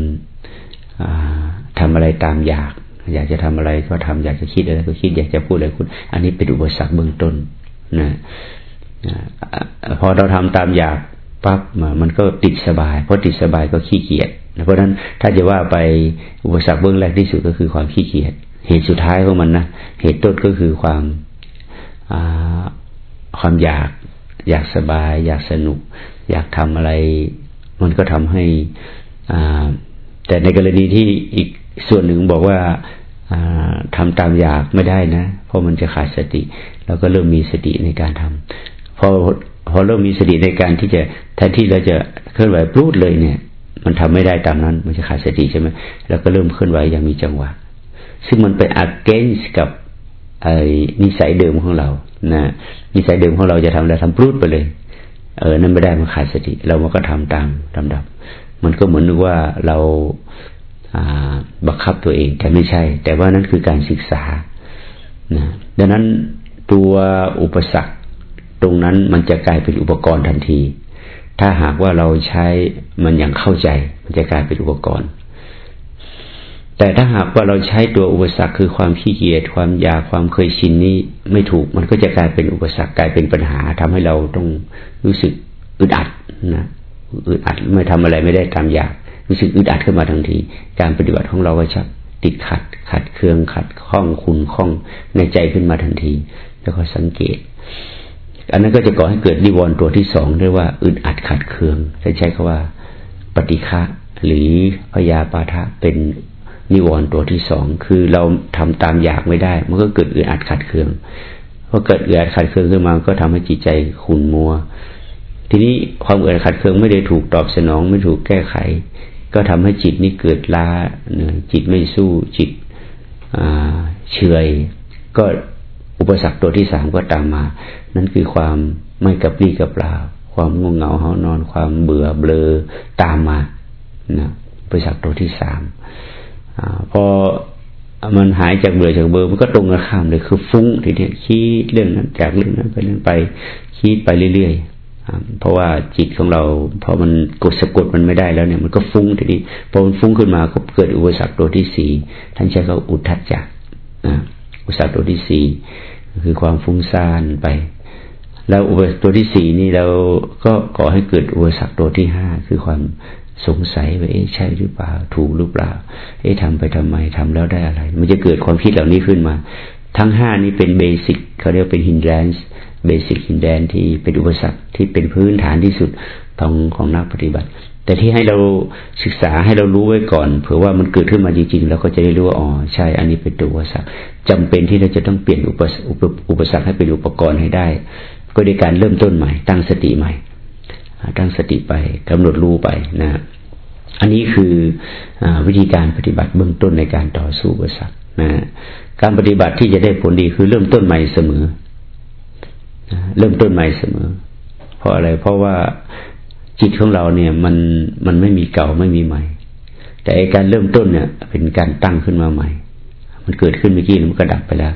ทำอะไรตามอยาก อยากจะทำอะไรก็ทำอยากจะคิดอะไรก็คิดอยากจะพูดอะไรคุณ อันนี้เป็นอุปสรรคเบื้องต้นนะพอเราทำตามอยากปั๊บมันก็ติดสบายเพราะติดสบายก็ขี้เกียจเพราะฉะนั้นถ้าจะว่าไปอุปสรรคเบื้องแรกที่สุดก็คือความขี้เกียจเหตุสุดท้ายของมันนะเหตุต้นก็คือความความอยาก อยากสบาย อยากสนุก อยากทำอะไร มันก็ทำให้แต่ในกรณีที่อีกส่วนหนึ่งบอกว่า ทำตามอยากไม่ได้นะ เพราะมันจะขาดสติ แล้วก็เริ่มมีสติในการทำพอพอเริ่มมีสติในการที่จะแทนที่เราจะเคลื่อนไหวปลุดเลยเนี่ย มันทำไม่ได้ตามนั้น มันจะขาดสติใช่ไหมแล้วก็เริ่มเคลื่อนไหวอย่างมีจังหวะ ซึ่งมันไป against กับไอ้นิสัยเดิมของเรานะนิสัยเดิมของเราจะทำอะไรทำปลุดไปเลย เออนั่นไม่ได้มันขาดสติ เรามันก็ทำตามลำดับ มันก็เหมือนว่าเรา บังคับตัวเองแต่ไม่ใช่ แต่ว่านั่นคือการศึกษานะดังนั้นตัวอุปสรรคตรงนั้นมันจะกลายเป็นอุปกรณ์ทันที ถ้าหากว่าเราใช้มันอย่างเข้าใจ มันจะกลายเป็นอุปกรณ์ แต่ถ้าหากว่าเราใช้ตัวอุปสรรคคือความขี้เกียจความอยากความเคยชินนี้ไม่ถูก มันก็จะกลายเป็นอุปสรรคกลายเป็นปัญหาทำให้เราต้องรู้สึกอึดอัดนะอึดอัดไม่ทำอะไรไม่ได้ตามอยาก รู้สึกอึดอัดขึ้นมาทันที การปฏิบัติของเราก็ชักติดขัด ขัดเคืองขัดข้องคุณข้องในใจขึ้นมาทันที แล้วก็สังเกต อันนั้นก็จะก่อให้เกิดนิวรณ์ตัวที่สองเรียกว่าอึดอัดขัดเคืองใช้ใช้คาว่าปฏิฆะหรือพยาปาทะเป็นนิวรณ์ตัวที่สองคือเราทำตามอยากไม่ได้ มันก็เกิดอึดอัดขัดเคืองพอเกิดอึดอัดขัดเคืองขึ้นมาก็ทำให้จิตใจขุ่นมัว ทีนี้ความอึดอัดขัดเคืองไม่ได้ถูกตอบสนองไม่ถูกแก้ไข ก็ทำให้จิตนี้เกิดล้าจิตไม่สู้จิตเฉยก็อุปสรรคตัวที่สามก็ตามมา นั่นคือความไม่กระปรี้กระเปล่า ความง่วงเหงาเหานอน ความเบื่อเบลอตามมานะอุปสรรคตัวที่สามอพอมันหายจากเบื่อจากเบอร์มันก็ตรงกันข้ามเลยคือฟุ้งทีนี้คิดเรื่องนั้นจากเรื่องนั้นไปเรื่องไปคิดไปเรื่อยๆ เพราะว่าจิตของเราพอมันกดสะกดมันไม่ได้แล้วเนี่ย มันก็ฟุ้งทีนี้พอมันฟุ้งขึ้นมาก็เกิดอุปสรรคตัวที่สี่ท่านใช้คำอุทัจจะอุปสรรคตัวที่สี่คือความฟุ้งซ่านไป แล้วอุปสรรคตัวที่สี่นี่เราก็ก่อให้เกิดอุปสรรคตัวที่ห้าคือความสงสัยว่าเอ๊ะใช่หรือเปล่า ถูกหรือเปล่า เอ๊ะทำไปทำไมทำแล้วได้อะไร มันจะเกิดความคิดเหล่านี้ขึ้นมา ทั้งห้านี้เป็น basic เขาเรียกเป็น hindrance basic hindrance ที่เป็นอุปสรรคที่เป็นพื้นฐานที่สุดของของนักปฏิบัติ แต่ที่ให้เราศึกษาให้เรารู้ไว้ก่อนเผื่อว่ามันเกิดขึ้นมาจริงๆแล้วก็จะได้รู้ว่าอ๋อใช่ อันนี้เป็นตัวอุปสรรคจำเป็นที่เราจะต้องเปลี่ยนอุปอุปสรรคให้เป็นอุปกรณ์ให้ได้ ก็ด้วยการเริ่มต้นใหม่ ตั้งสติใหม่ ตั้งสติไปกำหนดรู้ไปนะอันนี้คืออวิธีการปฏิบัติเบื้องต้นในการต่อสู้อุปสรรคนะการปฏิบัติที่จะได้ผลดีคือเริ่มต้นใหม่เสมอ เริ่มต้นใหม่เสมอ เพราะอะไร เพราะว่าจิตของเราเนี่ยมันมันไม่มีเก่าไม่มีใหม่ แต่การเริ่มต้นเนี่ย เป็นการตั้งขึ้นมาใหม่ มันเกิดขึ้นเมื่อกี้มันก็ดับไปแล้ว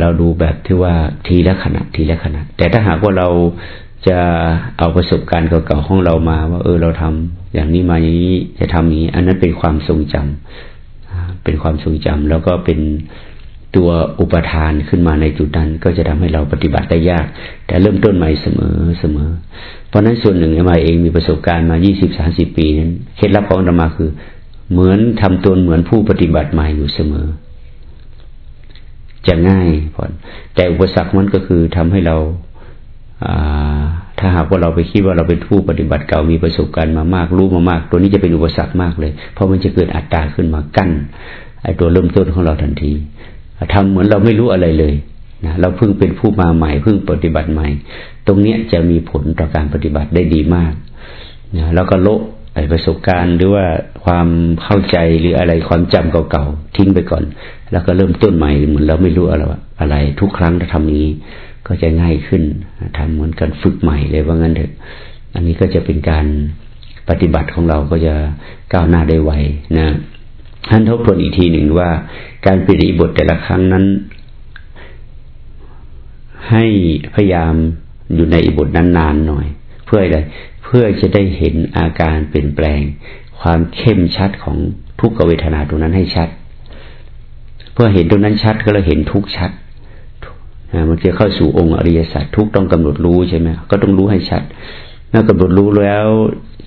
เราดูแบบที่ว่าทีละขณะทีละขณะ แต่ถ้าหากว่าเราจะเอาประสบการณ์เก่าๆของเรามา ว่า เออเราทำอย่างนี้มาอย่างนี้จะทำอย่างนี้ อันนั้นเป็นความทรงจำเป็นความทรงจำแล้วก็เป็น ตัวอุปทานขึ้นมาในจุดนั้น ก็จะทำให้เราปฏิบัติได้ยาก แต่เริ่มต้นใหม่เสมอเสมอ เพราะนั้นส่วนหนึ่งมาเองมีประสบการณ์มายี่สิบสาสิบปีนั้นเคล็ดลับของธรรมาคือ เหมือนทำตนเหมือนผู้ปฏิบัติใหม่อยู่เสมอ จะง่ายพอแต่อุปสรรคมันก็คือทำให้เราถ้าหากว่าเราไปคิดว่าเราเป็นผู้ปฏิบัติเก่ามีประสบการณ์มามากรู้มามาก ตัวนี้จะเป็นอุปสรรคมากเลย เพราะมันจะเกิดอัตตาขึ้นมากั้นไอ้ตัวเริ่มต้นของเราทันที ทำเหมือนเราไม่รู้อะไรเลยนะเราเพิ่งเป็นผู้มาใหม่เพิ่งปฏิบัติใหม่ ตรงเนี้ยจะมีผลต่อการปฏิบัติได้ดีมากนะแล้วก็โละไอ้ประสบการณ์หรือว่าความเข้าใจหรืออะไรความจำเก่าๆทิ้งไปก่อน แล้วก็เริ่มต้นใหม่เหมือนเราไม่รู้อะไรอะไรทุกครั้งถ้าทำนี้ก็จะง่ายขึ้นทำเหมือนกันฝึกใหม่เลยว่างั้นเถอะ อันนี้ก็จะเป็นการปฏิบัติของเราก็จะก้าวหน้าได้ไวนะ ท่านทบทวนอีกทีหนึ่งว่า การปลี่ยนอิบทแต่ละครั้งนั้น ให้พยายามอยู่ในอิบทนั้นนานหน่อย เพื่ออะไรเพื่อจะได้เห็นอาการเปลี่ยนแปลง ความเข้มชัดของทุกขเวทนาตรงนั้นให้ชัด เพื่อเห็นตรงนั้นชัดก็เลยเห็นทุกชัดมันจะเข้าสู่องค์อริยสัจทุกต้องกำหนดรู้ใช่ไหมก็ต้องรู้ให้ชัดเมื่อกำหนดรู้แล้ว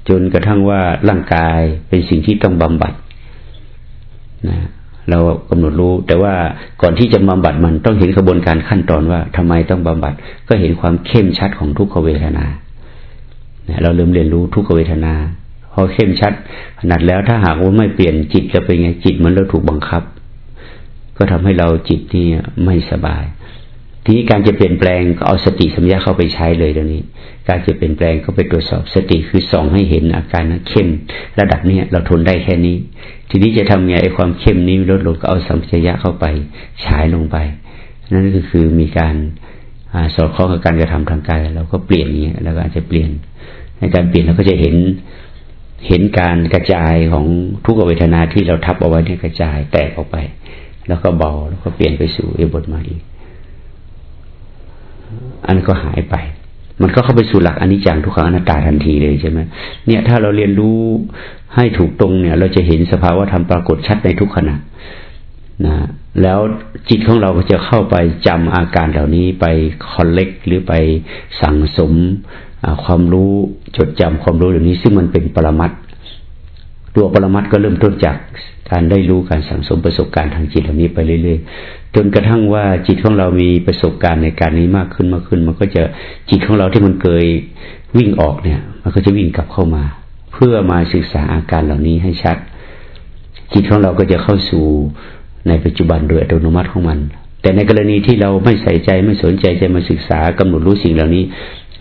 จนกระทั่งว่าร่างกายเป็นสิ่งที่ต้องบำบัด นะเรากำหนดรู้ แต่ว่าก่อนที่จะบำบัดมันต้องเห็นกระบวนการขั้นตอนว่าทำไมต้องบำบัด ก็เห็นความเข้มชัดของทุกขเวทนาเราเริ่มเรียนรู้ทุกขเวทนา พอเข้มชัดขนาดแล้วถ้าหากว่าไม่เปลี่ยนจิตจะเป็นไงจิตเหมือนเราถูกบังคับ ก็ทำให้เราจิตที่ไม่สบาย ทีนี้การจะเปลี่ยนแปลงก็เอาสติสัมยาเข้าไปใช้เลยตรงนี้ การจะเปลี่ยนแปลงก็ไปตรวจสอบสติคือส่องให้เห็นอาการนั้นเข้ม ระดับนี้เราทนได้แค่นี้ ทีนี้จะทำไงไอ้ความเข้มนี้ลดลงก็เอาสัมผัสยะเข้าไปฉายลงไป นั่นก็คือมีการสอดคล้องกับการกระทำทางกายเราก็เปลี่ยนนี้แล้วก็อาจจะเปลี่ยน ในการเปลี่ยนเราก็จะเห็นเห็นการกระจายของทุกเวทนาที่เราทับเอาไว้เนี่ยกระจายแตกออกไป แล้วก็เบาแล้วก็เปลี่ยนไปสู่เอบทมาอีก อันก็หายไป มันก็เข้าไปสู่หลักอนิจจังทุกขังอนัตตาทันทีเลยใช่ไหมเนี่ย ถ้าเราเรียนรู้ให้ถูกตรงเนี่ย เราจะเห็นสภาวะธรรมปรากฏชัดในทุกขณะนะแล้วจิตของเราก็จะเข้าไปจำอาการเหล่านี้ไปคอลเลกหรือไปสั่งสมความรู้จดจำความรู้เหล่านี้ ซึ่งมันเป็นปรมัต ตัวปรมัตก็เริ่มต้นจากการได้รู้การสั่งสมประสบการณ์ทางจิตเหล่านี้ไปเรื่อยๆ จนกระทั่งว่าจิตของเรามีประสบการณ์ในการนี้มากขึ้นมากขึ้น มันก็จะจิตของเราที่มันเคยวิ่งออกเนี่ย มันก็จะวิ่งกลับเข้ามา เพื่อมาศึกษาอาการเหล่านี้ให้ชัด จิตของเราก็จะเข้าสู่ในปัจจุบันโดยอัตโนมัติของมัน แต่ในกรณีที่เราไม่ใส่ใจไม่สนใจจะมาศึกษากำหนดรู้สิ่งเหล่านี้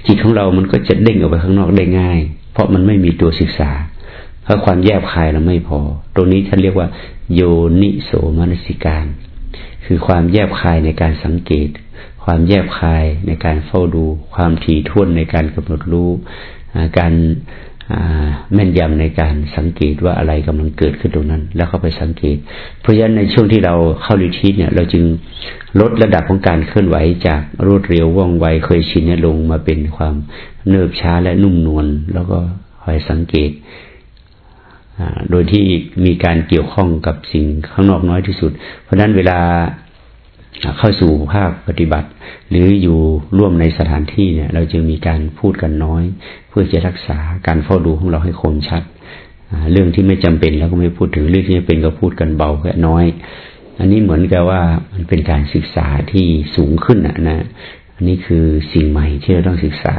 จิตของเรามันก็จะเด้งออกไปข้างนอกได้ง่าย เพราะมันไม่มีตัวศึกษา เพราะความแยบคายเราไม่พอ ตรงนี้ท่านเรียกว่า โยนิโสมนสิการ คือความแยบคายในการสังเกต ความแยบคายในการเฝ้าดู ความถี่ถ้วนในการกำหนดรู้ การแม่นยำในการสังเกตว่าอะไรกำลังเกิดขึ้นตรงนั้น แล้วเข้าไปสังเกต เพราะฉะนั้นในช่วงที่เราเข้าลิทีเนี่ย เราจึงลดระดับของการเคลื่อนไหวจากรวดเร็วว่องไวเคยชินเนี่ยลงมาเป็นความเนิบช้าและนุ่มนวลแล้วก็คอยสังเกต โดยที่มีการเกี่ยวข้องกับสิ่งข้างนอกน้อยที่สุด เพราะฉะนั้นเวลาเข้าสู่ภาคปฏิบัติ หรืออยู่ร่วมในสถานที่เนี่ย เราจึงมีการพูดกันน้อย เพื่อจะรักษาการเฝ้าดูของเราให้คมชัด เรื่องที่ไม่จำเป็นแล้วก็ไม่พูดถึงเรื่องที่เป็นก็พูดกันเบาแค่น้อย อันนี้เหมือนกับว่ามันเป็นการศึกษาที่สูงขึ้นนะนะอันนี้คือสิ่งใหม่ที่เราต้องศึกษา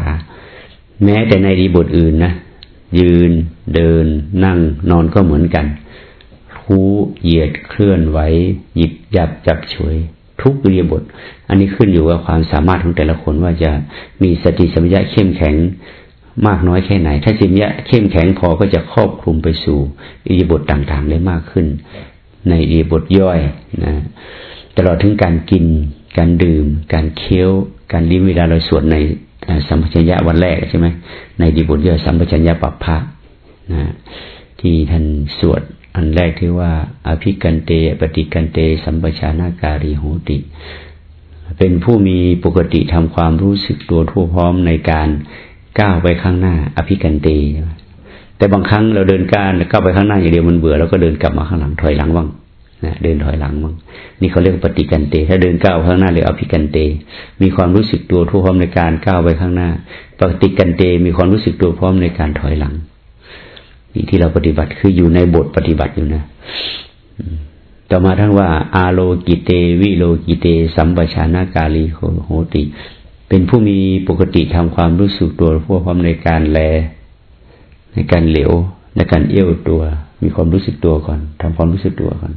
แม้แต่ในดีบทอื่นนะ ยืน เดิน นั่ง นอนก็เหมือนกันคูเหยียดเคลื่อนไหวหยิบยับจับฉวย ทุกเรียบท อันนี้ขึ้นอยู่กับความสามารถของแต่ละคนว่าจะมีสติสัมยาเข้มแข็งมากน้อยแค่ไหน ถ้าสัมยาเข้มแข็งพอก็จะครอบคลุมไปสู่อิริบทต่างๆได้มากขึ้น ในอิริบทย่อยนะตลอดถึงการกิน การดื่ม การเคี้ยว การลิ้มเวลาเราสวดใน สัมปชัญญะวันแรกใช่ไหมในดีบุตรย่อยสัมปชัญญะปัปพะนะที่ท่านสวดอันแรกที่ว่า อภิกันเต ปฏิกันเต สัมปชานาการีโหติ เป็นผู้มีปกติทำความรู้สึกตัวทั่วพร้อมในการก้าวไปข้างหน้า อภิกันเต แต่บางครั้งเราเดินการก้าวไปข้างหน้าอย่างเดียวมันเบื่อแล้วก็เดินกลับมาข้างหลังถอยหลังบ้าง นะเดินถอยหลังมั้งนี่เขาเรียกปฏิกันเต ถ้าเดินก้าวข้างหน้าเรียกอภิกันเต มีความรู้สึกตัวทั่วพร้อมในการก้าวไปข้างหน้า ปฏิกันเต มีความรู้สึกตัวพร้อมในการถอยหลัง นี่ที่เราปฏิบัติคืออยู่ในบทปฏิบัติอยู่นะ ต่อมาทั้งว่า อาโลกิเต วิโลกิเต สัมปชานากาลีโหติ เป็นผู้มีปกติทำความรู้สึกตัวทั่วพร้อมในการแล ในการเหลวในการเอี้ยวตัว มีความรู้สึกตัวก่อนทำความรู้สึกตัวก่อน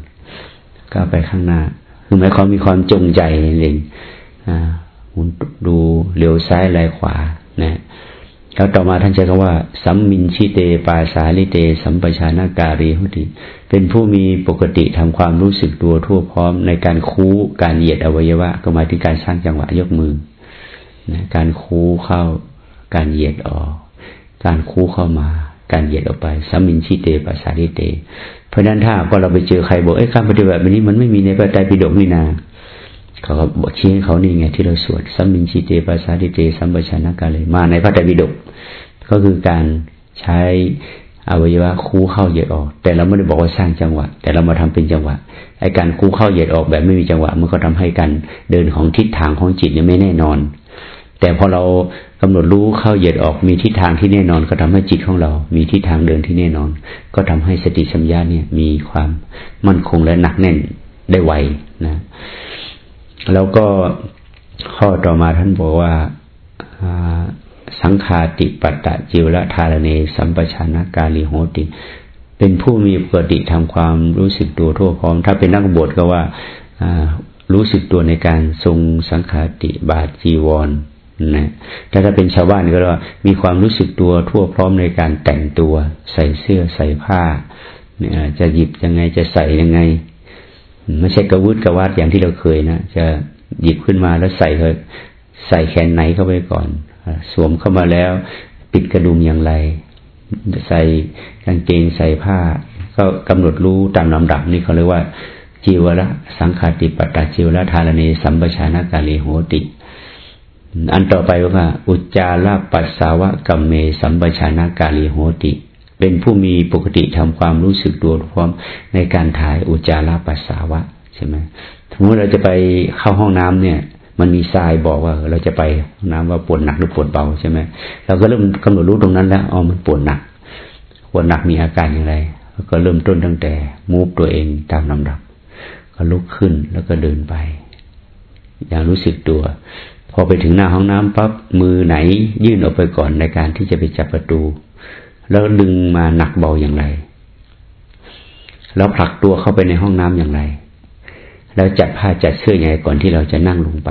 ก้าวไปข้างหน้า คือหมายความมีความจงใจเองหมุนดูเลี้ยวซ้ายไหลขวานะแล้วต่อมาท่านใช้คำว่า สัมมินชิเตปาสาลิเต สัมปชานาการีหุติ เป็นผู้มีปกติทำความรู้สึกตัวทั่วพร้อมในการคู้การเหยียดอวัยวะ ก็หมายถึงการสร้างจังหวะยกมือนะการคู้เข้า การเหยียดออก การคู้เข้ามา การเหยียดออกไปสัมมินชิเตปัสสาริเต เพราะนั้นถ้าพอเราไปเจอใครบอกเอ้การปฏิบัติแบบนี้มันไม่มีในพระไตรปิฎกนี่นาเขาก็บอกชี้ให้เขานี่ไงที่เราสวดสัมมินชิเตปัสสาริเตสัมปชัญญะกาเลยมาในพระไตรปิฎกก็คือการใช้อวัยวะคู่เข้าเหยียดออก แต่เราไม่ได้บอกว่าสร้างจังหวะ แต่เรามาทำเป็นจังหวะไอ้การคู่เข้าเหยียดออกแบบไม่มีจังหวะ มันก็ทำให้การเดินของทิศทางของจิตเนี่ยไม่แน่นอน แต่พอเรา กำหนดรู้เข้าเหยียดออกมีทิศทางที่แน่นอน ก็ทำให้จิตของเรา มีทิศทางเดินที่แน่นอน ก็ทำให้สติสัมยาเนี่ยมีความมั่นคงและหนักแน่นได้ไวนะ แล้วก็ข้อต่อมาท่านบอกว่าสังคาติปัตตะจิวละทารเน สัมปชานากาลิโหติ เป็นผู้มีปกติทำความรู้สึกตัวทั่วพร้อม ถ้าเป็นนักบวชก็ว่ารู้สึกตัวในการทรงสังคาติบาจีวร นะถ้าถ้าเป็นชาวบ้านก็ว่ามีความรู้สึกตัวทั่วพร้อมในการแต่งตัว ใส่เสื้อใส่ผ้าเนี่ยจะหยิบยังไงจะใส่ยังไง ไม่ใช่กระวุดกระวาดอย่างที่เราเคยนะจะหยิบขึ้นมาแล้วใส่เลยใส่แขนไหนเข้าไปก่อน สวมเข้ามาแล้ว ปิดกระดุมอย่างไร ใส่กางเกงใส่ผ้า ก็กำหนดรู้ตามลำดับนี่เขาเรียกว่าจีวระสังขาติปัตตาจีวระธารณีสัมปชานากาลีโหติ อันต่อไปว่า อุจจาระปัสสาวะกัมเมสัมปชานากาลีโหติ เป็นผู้มีปกติทำความรู้สึกตัวพร้อมในการถ่ายอุจจาระปัสสาวะใช่ไหมสมมติเราจะไปเข้าห้องน้ำเนี่ย มันมีทรายบอกว่า เราจะไปน้ำว่าปวดหนักหรือปวดเบาใช่ไหมเราก็เริ่มกำหนดรู้ตรงนั้นแล้วอ๋อมันปวดหนักปวดหนักมีอาการอย่างไรก็เริ่มต้นตั้งแต่มูฟตัวเองตามลำดับ ก็ลุกขึ้นแล้วก็เดินไป อย่างรู้สึกตัว พอไปถึงหน้าห้องน้ำปั๊บมือไหน ยื่นออกไปก่อนในการที่จะไปจับประตู แล้วดึงมาหนักเบาอย่างไร แล้วผลักตัวเข้าไปในห้องน้ำอย่างไร แล้วจัดผ้าจัดเสื้อยังไงก่อนที่เราจะนั่งลงไป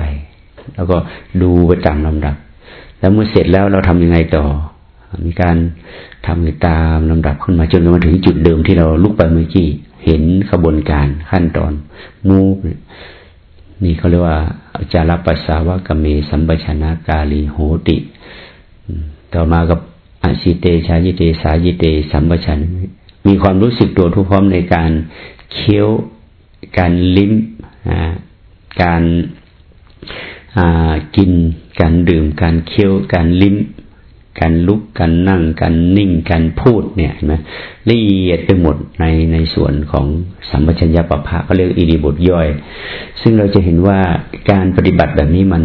แล้วก็ดูไปตามลำดับ แล้วเมื่อเสร็จแล้วเราทํำยังไงต่อ มีการทำตามลำดับขึ้นมาจนมาถึงจุดเดิมที่เราลุกไปเมื่อกี้เห็นขบวนการขั้นตอนมูฟ นี่เขาเรียกว่าจารปัสสาวะกเมสัมปชนากาลีโหติ ต่อมากับอาชิเตชายิเตสายิเต สัมปชัน มีความรู้สึกตัวทุกพร้อมในการเคี้ยว การลิ้ม การกิน การดื่ม การเคี้ยว การลิ้ม การลุกการนั่งการนิ่งการพูดเนี่ยเห็นไหมละเอียดไปหมดในในส่วนของสัมปชัญญะปะพะเขาเรียกอิริบทย่อย ซึ่งเราจะเห็นว่าการปฏิบัติแบบนี้มัน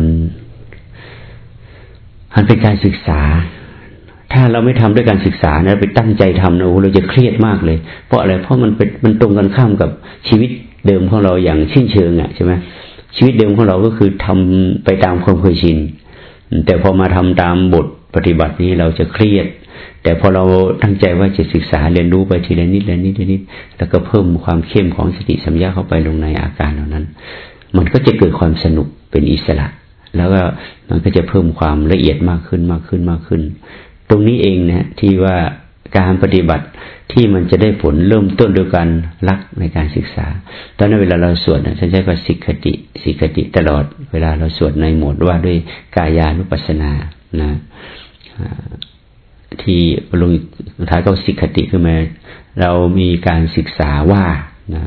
มันเป็นการศึกษา ถ้าเราไม่ทำด้วยการศึกษานะไปตั้งใจทำนะโอ้เราจะเครียดมากเลย เพราะอะไรเพราะมันเป็นมันตรงกันข้ามกับชีวิตเดิมของเราอย่างชิ้นเชิงอะใช่ไหมชีวิตเดิมของเราก็คือทำไปตามความเคยชินแต่พอมาทำตามบท ปฏิบัตินี้เราจะเครียด แต่พอเราตั้งใจว่าจะศึกษาเรียนรู้ไปทีละนิดละนิดละนิด แล้วก็เพิ่มความเข้มของสติสัมยาเข้าไปลงในอาการเหล่านั้น มันก็จะเกิดความสนุกเป็นอิสระ แล้วก็มันก็จะเพิ่มความละเอียดมากขึ้นมากขึ้นมากขึ้น ตรงนี้เองนะที่ว่าการปฏิบัติที่มันจะได้ผลเริ่มต้นโดยการรักในการศึกษา ตอนนั้นเวลาเราสวดนะฉันใช้ก็สิกติสิกติตลอด เวลาเราสวดในหมดว่าด้วยกายานุปัสสนานะ ที่ลงท้ายก็สิกขติขึ้นมาเรามีการศึกษาว่านะ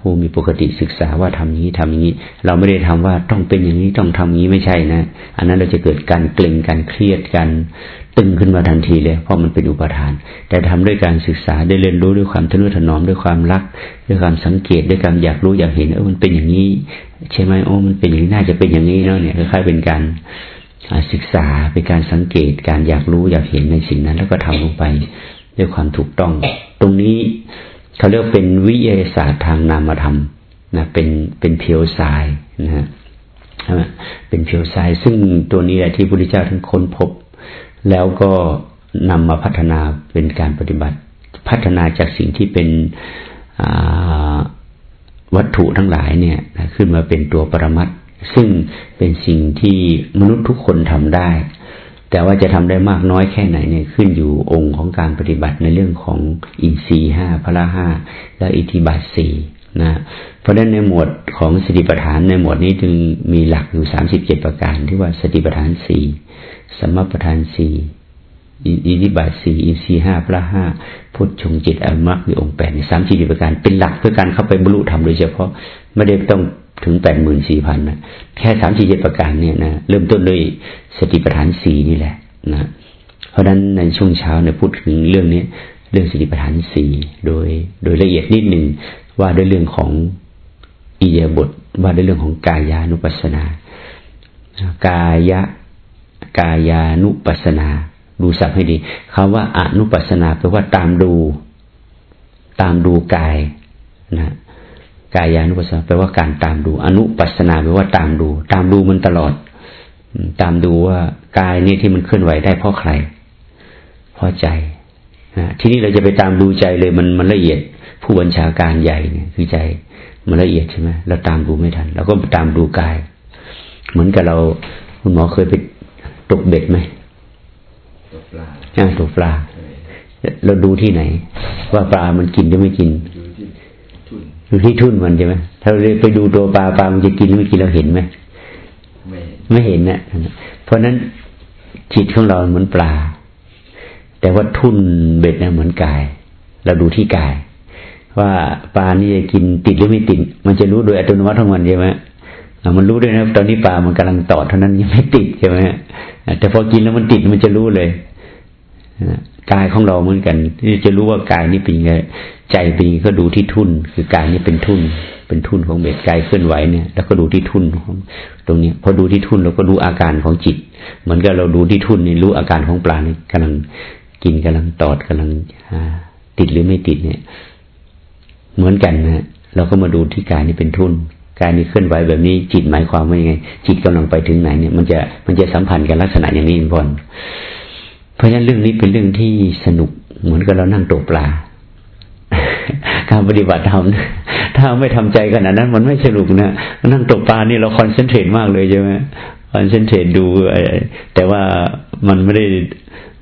ผู้มีปกติศึกษาว่าทำนี้ทำอย่านี้ เราไม่ได้ทำว่าต้องเป็นอย่างนี้ต้องทำนี้ไม่ใช่นะ อันนั้นเราจะเกิดการเกร็งการเครียดการตึงขึ้นมาทันทีเลย เพราะมันเป็นอุปทาน แต่ทำด้วยการศึกษาได้เรียนรู้ด้วยความทะนุถนอมด้วยความรัก ด้วยความสังเกตด้วยการอยากรู้อยากเห็นเออมันเป็นอย่างนี้ ใช่ไหมโอ้มันเป็นอย่างนี้น่าจะเป็นอย่างนี้เนาะเนี่ยคล้ายๆเป็นการ ศึกษาเป็นการสังเกตการอยากรู้อยากเห็นในสิ่งนั้น แล้วก็ทำลงไปด้วยความถูกต้อง ตรงนี้เขาเรียกเป็นวิทยาศาสตร์ทางนามธรรมนะเป็นเป็นเพียวทรายนะฮะเป็นเพียวทรายซึ่งตัวนี้แหละที่พระพุทธเจ้าท่านค้นพบ แล้วก็นำมาพัฒนาเป็นการปฏิบัติ พัฒนาจากสิ่งที่เป็นวัตถุทั้งหลายเนี่ยขึ้นมาเป็นตัวปรมัต ซึ่งเป็นสิ่งที่มนุษย์ทุกคนทำได้ แต่ว่าจะทำได้มากน้อยแค่ไหนเนี่ยขึ้นอยู่องค์ของการปฏิบัติในเรื่องของอินทรีห้าพละห้าและอิทธิบาทสี่นะเพราะฉะนั้นในหมวดของสติปัฏฐานในหมวดนี้จึงมีหลักอยู่สามสิบเจ็ดประการที่ว่าสติปัฏฐานสี่สมประทานสี่อินทรีบาทสี่อินทรีห้าพระห้าพุทธชงจิตอมรรคมีองค์แปดสามสี่ประการ เป็นหลักเพื่อการเข้าไปบรรลุธรรมโดยเฉพาะไม่ได้ต้อง ถึงแปดหมื่นสี่พันนะแค่สามสี่เจ็ดประการเนี่ยนะเริ่มต้นด้วยสติปัฏฐานสี่นี่แหละนะเพราะฉะนั้นในช่วงเช้าเนี่ยพูดถึงเรื่องนี้เรื่องสติปัฏฐานสี่โดยโดยละเอียดนิดหนึ่งว่าด้วยเรื่องของอิยาบทว่าด้วยเรื่องของกายานุปัสสนากายะกายานุปัสสนา ดูสับให้ดีคำว่าอนุปัสสนาแปลว่าตามดู ตามดูกายนะ กายานุปัสสนาแปลว่าการตามดู อนุปัสนาแปลว่าตามดู ตามดูมันตลอด ตามดูว่ากายนี่ที่มันเคลื่อนไหวได้เพราะใคร เพราะใจนะทีนี้เราจะไปตามดูใจเลยมันมันละเอียด ผู้บัญชาการใหญ่เนี่ยคือใจมันละเอียดใช่ไหมเราตามดูไม่ทันเราก็ตามดูกาย เหมือนกับเราคุณหมอเคยไปตกเบ็ดไหมตกปลาอ่าตกปลาเราดูที่ไหน ว่าปลามันกินหรือไม่กิน ดูที่ทุ่นมันใช่ไหมถ้าเราไปดูตัวปลาปลามันจะกินหรือไม่กินเราเห็นไหมไม่ไม่เห็นนะเพราะนั้นจิตของเราเหมือนปลา แต่ว่าทุ่นเบ็ดนะเหมือนกาย เราดูที่กาย ว่าปลานี่จะกินติดหรือไม่ติด มันจะรู้โดยอัตโนมัติทั้งวันใช่ไหมมันรู้ด้วยนะตอนนี้ปลามันกำลังตอดเท่านั้นยังไม่ติดใช่ไหมแต่พอกินแล้วมันติดมันจะรู้เลย กายของเราเหมือนกันที่จะรู้ว่ากายนี่เป็นไงใจเป็นก็ดูที่ทุ่น คือกายนี่เป็นทุ่น เป็นทุ่นของเบ็ดกายเคลื่อนไหวเนี่ย แล้วก็ดูที่ทุ่นตรงนี้พอดูที่ทุ่นเราก็รู้อาการของจิต เหมือนกับเราดูที่ทุ่นนี่รู้อาการของปลาเนี่ยกำลังกินกำลังตอดกำลังติดหรือไม่ติดเนี่ย เหมือนกันนะเราก็มาดูที่กายนี่เป็นทุ่นกายนี้เคลื่อนไหวแบบนี้จิตหมายความว่ายังไง จิตกำลังไปถึงไหนเนี่ยมันจะมันจะสัมพันธ์กันลักษณะอย่างนี้บอล เพราะฉะนั้นเรื่องนี้เป็นเรื่องที่สนุกเหมือนกับเรานั่งตกปลา การปฏิบัติธรรมถ้าไม่ทำใจขนาดนั้น มันไม่สนุกนะนั่งตกปลานี่เรา concentrate มากเลยใช่ไหม concentrate ดูแต่ว่ามันไม่ได้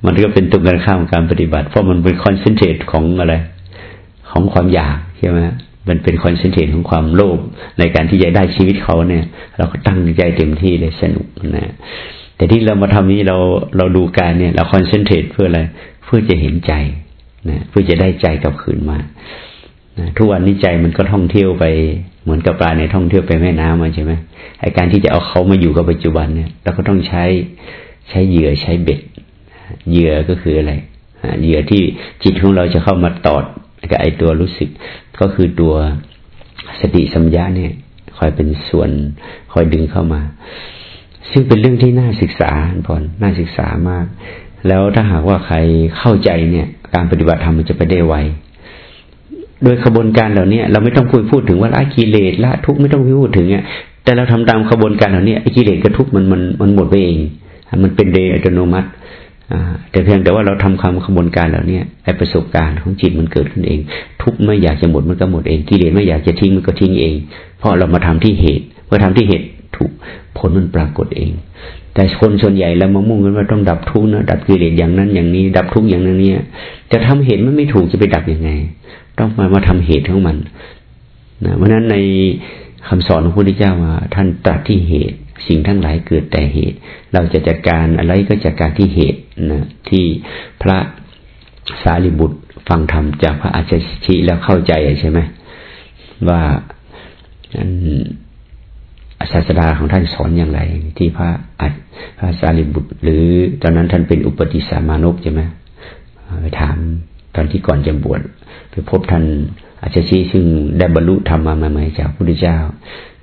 มันก็เป็นตรงกันข้ามการปฏิบัติ เพราะมันเป็น concentrate ของอะไร ของความอยากใช่ไหมมันเป็น concentrate ของความโลภในการที่จะได้ชีวิตเขาเนี่ย เราก็ตั้งใจเต็มที่เลยสนุกนะ แต่ที่เรามาทำนี้เราเราดูการเนี่ย เราคอนเซนเทรตเพื่ออะไร เพื่อจะเห็นใจนะเพื่อจะได้ใจกลับคืนมานะทุกวันนี้ใจมันก็ท่องเที่ยวไปเหมือนกับปลาในท่องเที่ยวไปแม่น้ำมาใช่ไหมไอการที่จะเอาเขามาอยู่กับปัจจุบันเนี่ยเราก็ต้องใช้ใช้เหยื่อใช้เบ็ดเหยื่อก็คืออะไรเหยื่อที่จิตของเราจะเข้ามาตอดกับไอตัวรู้สึกก็คือตัวสติสัมยาเนี่ย คอยเป็นส่วนคอยดึงเข้ามา ซึ่งเป็นเรื่องที่น่าศึกษาพอนน่าศึกษามาก แล้วถ้าหากว่าใครเข้าใจเนี่ย การปฏิบัติธรรมมันจะไปได้ไวโดยขบวนการเหล่านี้เราไม่ต้องพูดพูดถึงว่าละกิเลสละทุกไม่ต้องพูดถึงเนี่ยแต่เราทำตามขบวนการเหล่านี้ไอ้กิเลสกับทุกมันมันมันหมดไปเอง มันเป็นเดยอัตโนมัติแต่เพียงแต่ว่าเราทำคำขบวนการเหล่านี้ไอ้ประสบการณ์ของจิตมันเกิดขึ้นเอง ทุกไม่อยากจะหมดมันก็หมดเองกิเลสไม่อยากจะทิ้งมันก็ทิ้งเอง เพราะเรามาทำที่เหตุเมื่อทำที่เหตุ ถูกผลมันปรากฏเอง แต่คนส่วนใหญ่เรามามุ่งกันว่าต้องดับทุกข์นะดับกิเลสอย่างนั้นอย่างนี้ ดับทุกข์อย่างนั้นเนี่ยจะทำเหตุมันไม่ถูกจะไปดับยังไง ต้องมามาทำเหตุของมันนะเพราะฉะนั้นในคำสอนของพระพุทธเจ้าว่าท่านตรัสที่เหตุ สิ่งทั้งหลายเกิดแต่เหตุ เราจะจัดการอะไรก็จัดการที่เหตุนะที่พระสารีบุตรฟังธรรมจากพระอาจารย์ชิแล้วเข้าใจใช่ไหมว่า ศาสดาของท่านสอนอย่างไร ที่พระอัพระสารีบุตร หรือตอนนั้นท่านเป็นอุปติสามานพใช่ไหมไปถามตอนที่ก่อนจะบวชไปพบท่านอาจารย์ชีซึ่งได้บรรลุธรรมมาใหม่จากพระพุทธเจ้า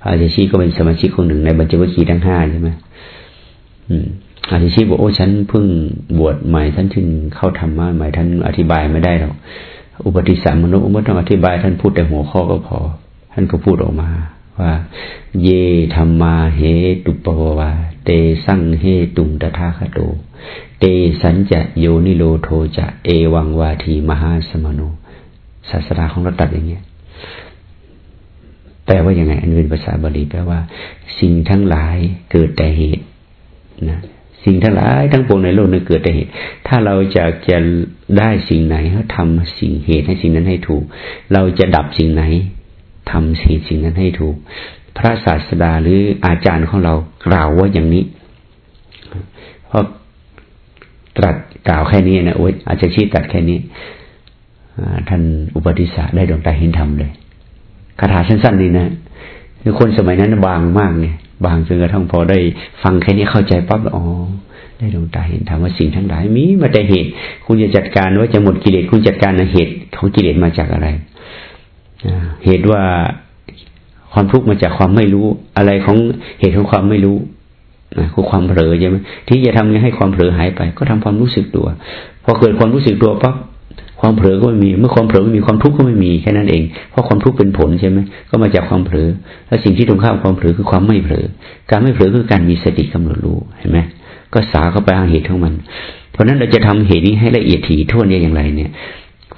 อาจารย์ชีก็เป็นสมาชิกคนหนึ่งในบรรจวัคคีทั้งห้าใช่ไหมอาจารย์ชีบอกโอ้ฉันเพิ่งบวชใหม่ท่านถึงเข้าธรรมะใหม่ท่านอธิบายไม่ได้หรอกอุปติสามานุษย์ไม่ต้องอธิบายท่านพูดแต่หัวข้อก็พอ ท่านก็พูดออกมา ว่าเยธรรมาเหตุปวา เตสังเหตุงตถาคโต เตสัญจะโยนิโลโทจะเอวังวาทีมหาสมโนศาสนาของเราตัดอย่างเงี้ยแปลว่ายังไง อันเป็นภาษาบาลีแปลว่า สิ่งทั้งหลายเกิดแต่เหตุนะสิ่งทั้งหลายทั้งปวงในโลกนี้เกิดแต่เหตุ ถ้าเราจะจะได้สิ่งไหนเขาทำสิ่งเหตุให้สิ่งนั้นให้ถูก เราจะดับสิ่งไหน ทำสิ่งสิ่งนั้นให้ถูก พระศาสดาหรืออาจารย์ของเรากล่าวว่าอย่างนี้เพราะตรัสกล่าวแค่นี้นะโอ้ยอาจจะชี้ตัดแค่นี้ท่านอุปติสสะได้ดวงตาเห็นธรรมเลยคาถาสั้นๆนี่นะคือคนสมัยนั้นบางมากเนี่ย บางจนกระทั่งพอได้ฟังแค่นี้เข้าใจปั๊บอ๋อได้ดวงตาเห็นธรรมว่าสิ่งทั้งหลายมีมาแต่เหตุ คุณจะจัดการว่าจะหมดกิเลสคุณจัดการเหตุของกิเลสมาจากอะไร เหตุว่าความทุกข์มาจากความไม่รู้ อะไรของเหตุของความไม่รู้นะคือความเผลอใช่ไหมที่จะทำให้ความเผลอหายไป ก็ทำความรู้สึกตัว พอเกิดความรู้สึกตัวปั๊บความเผลอก็ไม่มี เมื่อความเผลอไม่มีความทุกข์ก็ไม่มีแค่นั้นเอง เพราะความทุกข์เป็นผลใช่ไหมก็มาจากความเผลอ แล้วสิ่งที่ตรงข้ามความเผลอคือความไม่เผลอ การไม่เผลอคือการมีสติกำหนดรู้เห็นไหมก็สาเข้าไปหาเหตุของมัน เพราะนั้นเราจะทำเหตุนี้ให้ละเอียดถี่ถ้วนอย่างไรเนี่ย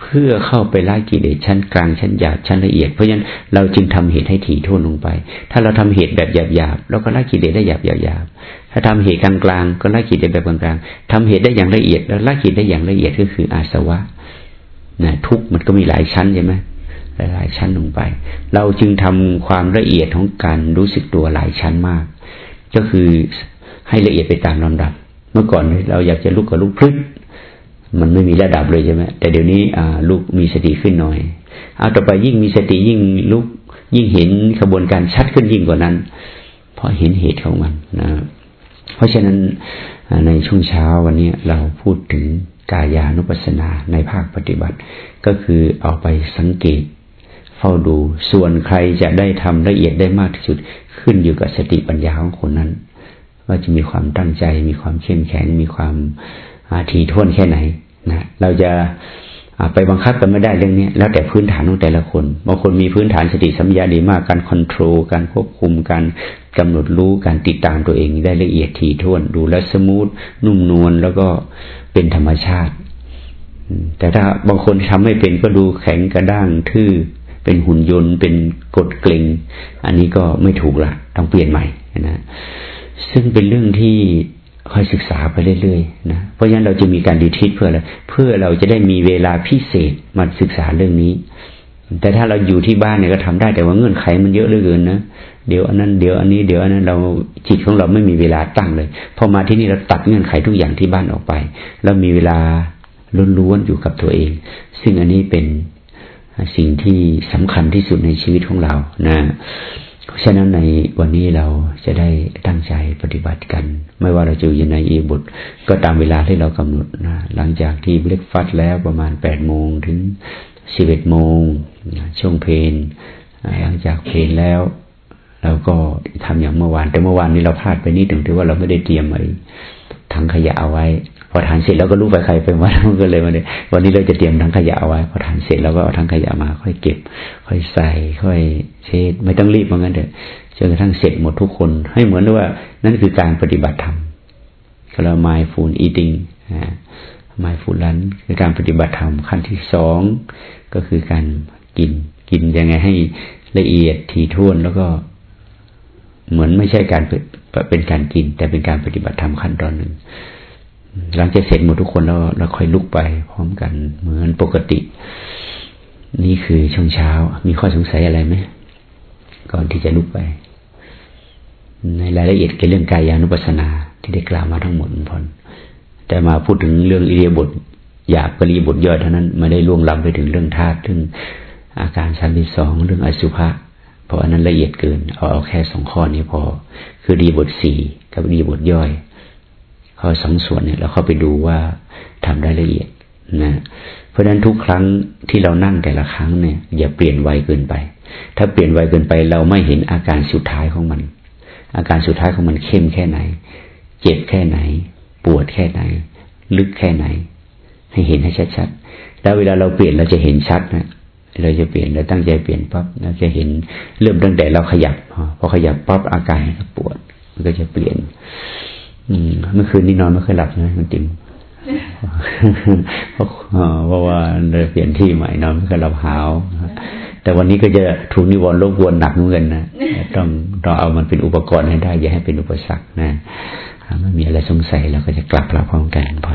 เพื่อเข้าไปละกิเลสชั้นกลางชั้นหยาบชั้นละเอียด เพราะฉะนั้นเราจึงทำเหตุให้ถี่ถ้วนลงไป ถ้าเราทำเหตุแบบหยาบๆเราก็ละกิเลสได้หยาบหยาบถ้าทำเหตุกลางๆก็ละกิเลสแบบกลางๆทำเหตุได้อย่างละเอียด แล้วละกิเลสได้อย่างละเอียดก็คืออาสวะนะทุกมันก็มีหลายชั้นใช่ไหมหลายชั้นลงไป เราจึงทำความละเอียดของการรู้สึกตัวหลายชั้นมาก ก็คือให้ละเอียดไปตามลำดับ เมื่อก่อนเราอยากจะลุกกับลุกพึ่ง มันไม่มีระดับเลยใช่ไหมแต่เดี๋ยวนี้อ่าลุกมีสติขึ้นหน่อยเอาต่อไปยิ่งมีสติยิ่งลุกยิ่งเห็นขบวนการชัดขึ้นยิ่งกว่านั้น เพราะเห็นเหตุของมันนะเพราะฉะนั้นในช่วงเช้าวันนี้เราพูดถึงกายานุปัสสนาในภาคปฏิบัติ ก็คือเอาไปสังเกต เฝ้าดูส่วนใครจะได้ทำละเอียดได้มากที่สุดขึ้นอยู่กับสติปัญญาของคนนั้น ว่าจะมีความตั้งใจ มีความเข้มแข็งมีความทีท่วนแค่ไหน นะเราจะไปบังคับกันไม่ได้เรื่องนี้แล้วแต่พื้นฐานของแต่ละคนบางคนมีพื้นฐานสติสัมยาดีมากการคอนโทรลการควบคุมการกำหนดรู้การติดตามตัวเองได้ละเอียดถี่ถ้วนดูแลสมูทนุ่มนวลแล้วก็เป็นธรรมชาติ แต่ถ้าบางคนทำไม่เป็นก็ดูแข็งกระด้างทื่อเป็นหุ่นยนต์เป็นกดเกร็งอันนี้ก็ไม่ถูกละต้องเปลี่ยนใหม่นะซึ่งเป็นเรื่องที่ ค่อยศึกษาไปเรื่อยๆนะเพราะฉะนั้นเราจะมีการดีทิศเพื่ออะไรเพื่อเราจะได้มีเวลาพิเศษมาศึกษาเรื่องนี้ แต่ถ้าเราอยู่ที่บ้านเนี่ยก็ทำได้แต่ว่าเงื่อนไขมันเยอะเหลือเกินนะเดี๋ยวอันนั้นเดี๋ยวอันนี้เดี๋ยวอันนั้นเราจิตของเราไม่มีเวลาตั้งเลยพอมาที่นี่เราตัดเงื่อนไขทุกอย่างที่บ้านออกไปแล้วมีเวลาล้วนๆอยู่กับตัวเอง ซึ่งอันนี้เป็นสิ่งที่สำคัญที่สุดในชีวิตของเรานะ ราะฉะนั้นในวันนี้เราจะได้ตั้งใจปฏิบัติกัน ไม่ว่าเราจะอยู่ในอีบุตรก็ตามเวลาที่เรากำหนดนะหลังจากที่เบรกฟัดแล้วประมาณแปดโมงถึงสิบเอ็ดโมงช่วงเพลนหลังจากเพลนแล้วเราก็ทำอย่างเมื่อวาน แต่เมื่อวานนี้เราพลาดไปนิดถึงที่ว่าเราไม่ได้เตรียมไว้ถังขยะเอาไว้ พอทานเสร็จแล้วก็รู้ไปใครไปว่ามันก็เลยมาเลยวันนี้เราจะเตรียมถังขยะเอาไว้พอทานเสร็จแล้วก็เอาถังขยะมา ค่อยเก็บ ค่อยใส่ ค่อยเช็ดไม่ต้องรีบเหมือนกันเถอะจนกระทั่งเสร็จหมดทุกคน ให้เหมือนว่านั่นคือการปฏิบัติธรรมก็เรา mindful eating mindful lunch คือการปฏิบัติธรรมขั้นที่สองก็คือการกินกินยังไงให้ละเอียดถี่ถ้วนแล้วก็เหมือนไม่ใช่การเป็นการกิน แต่เป็นการปฏิบัติธรรมขั้นตอนหนึ่ง หลังจากเสร็จหมดทุกคนแล้วเราค่อยลุกไป พร้อมกันเหมือนปกติ นี่คือช่วงเช้า มีข้อสงสัยอะไรไหมก่อนที่จะลุกไป ในรายละเอียดเกี่ยวกับเรื่องกายานุปัสสนาที่ได้กล่าวมาทั้งหมดพอนแต่มาพูดถึงเรื่องอิเดียบทหยาบกรีบทย่อยเท่านั้นไม่ได้ล่วงล้ำไปถึงเรื่องธาตุเรื่องอาการชั้นที่สองเรื่องอสุภะเพราะอันนั้นละเอียดเกิน เอาเอาแค่สองข้อนี้พอ คือดีบทสี่กับดีบทย่อย ข้อสองส่วนเนี่ยเราเข้าไปดูว่าทำได้ละเอียดนะเพราะฉะนั้นทุกครั้งที่เรานั่งแต่ละครั้งเนี่ย อย่าเปลี่ยนไวเกินไป ถ้าเปลี่ยนไวเกินไป เราไม่เห็นอาการสุดท้ายของมัน อาการสุดท้ายของมันเข้มแค่ไหน เจ็บแค่ไหน ปวดแค่ไหน ลึกแค่ไหน ให้เห็นให้ชัดๆแล้วเวลาเราเปลี่ยนเราจะเห็นชัดนะเราจะเปลี่ยนเราตั้งใจเปลี่ยนปั๊บเราจะเห็นเริ่มตั้งแต่เราขยับพอขยับปั๊บอาการปวดมันก็จะเปลี่ยน อืมเมื่อคืนนี้นอนไม่เคยหลับนะมันจริงเพราะว่าเลยเปลี่ยนที่ใหม่นอนไม่เคยหลับหาวแต่วันนี้ก็จะถูกนิวรณ์รบกวนหนักเหมือนกันนะต้องต้องเอามันเป็นอุปกรณ์ให้ได้ อย่าให้เป็นอุปสรรคนะไม่มีอะไรสงสัยเราก็จะกลับเราพร้อมกันพอ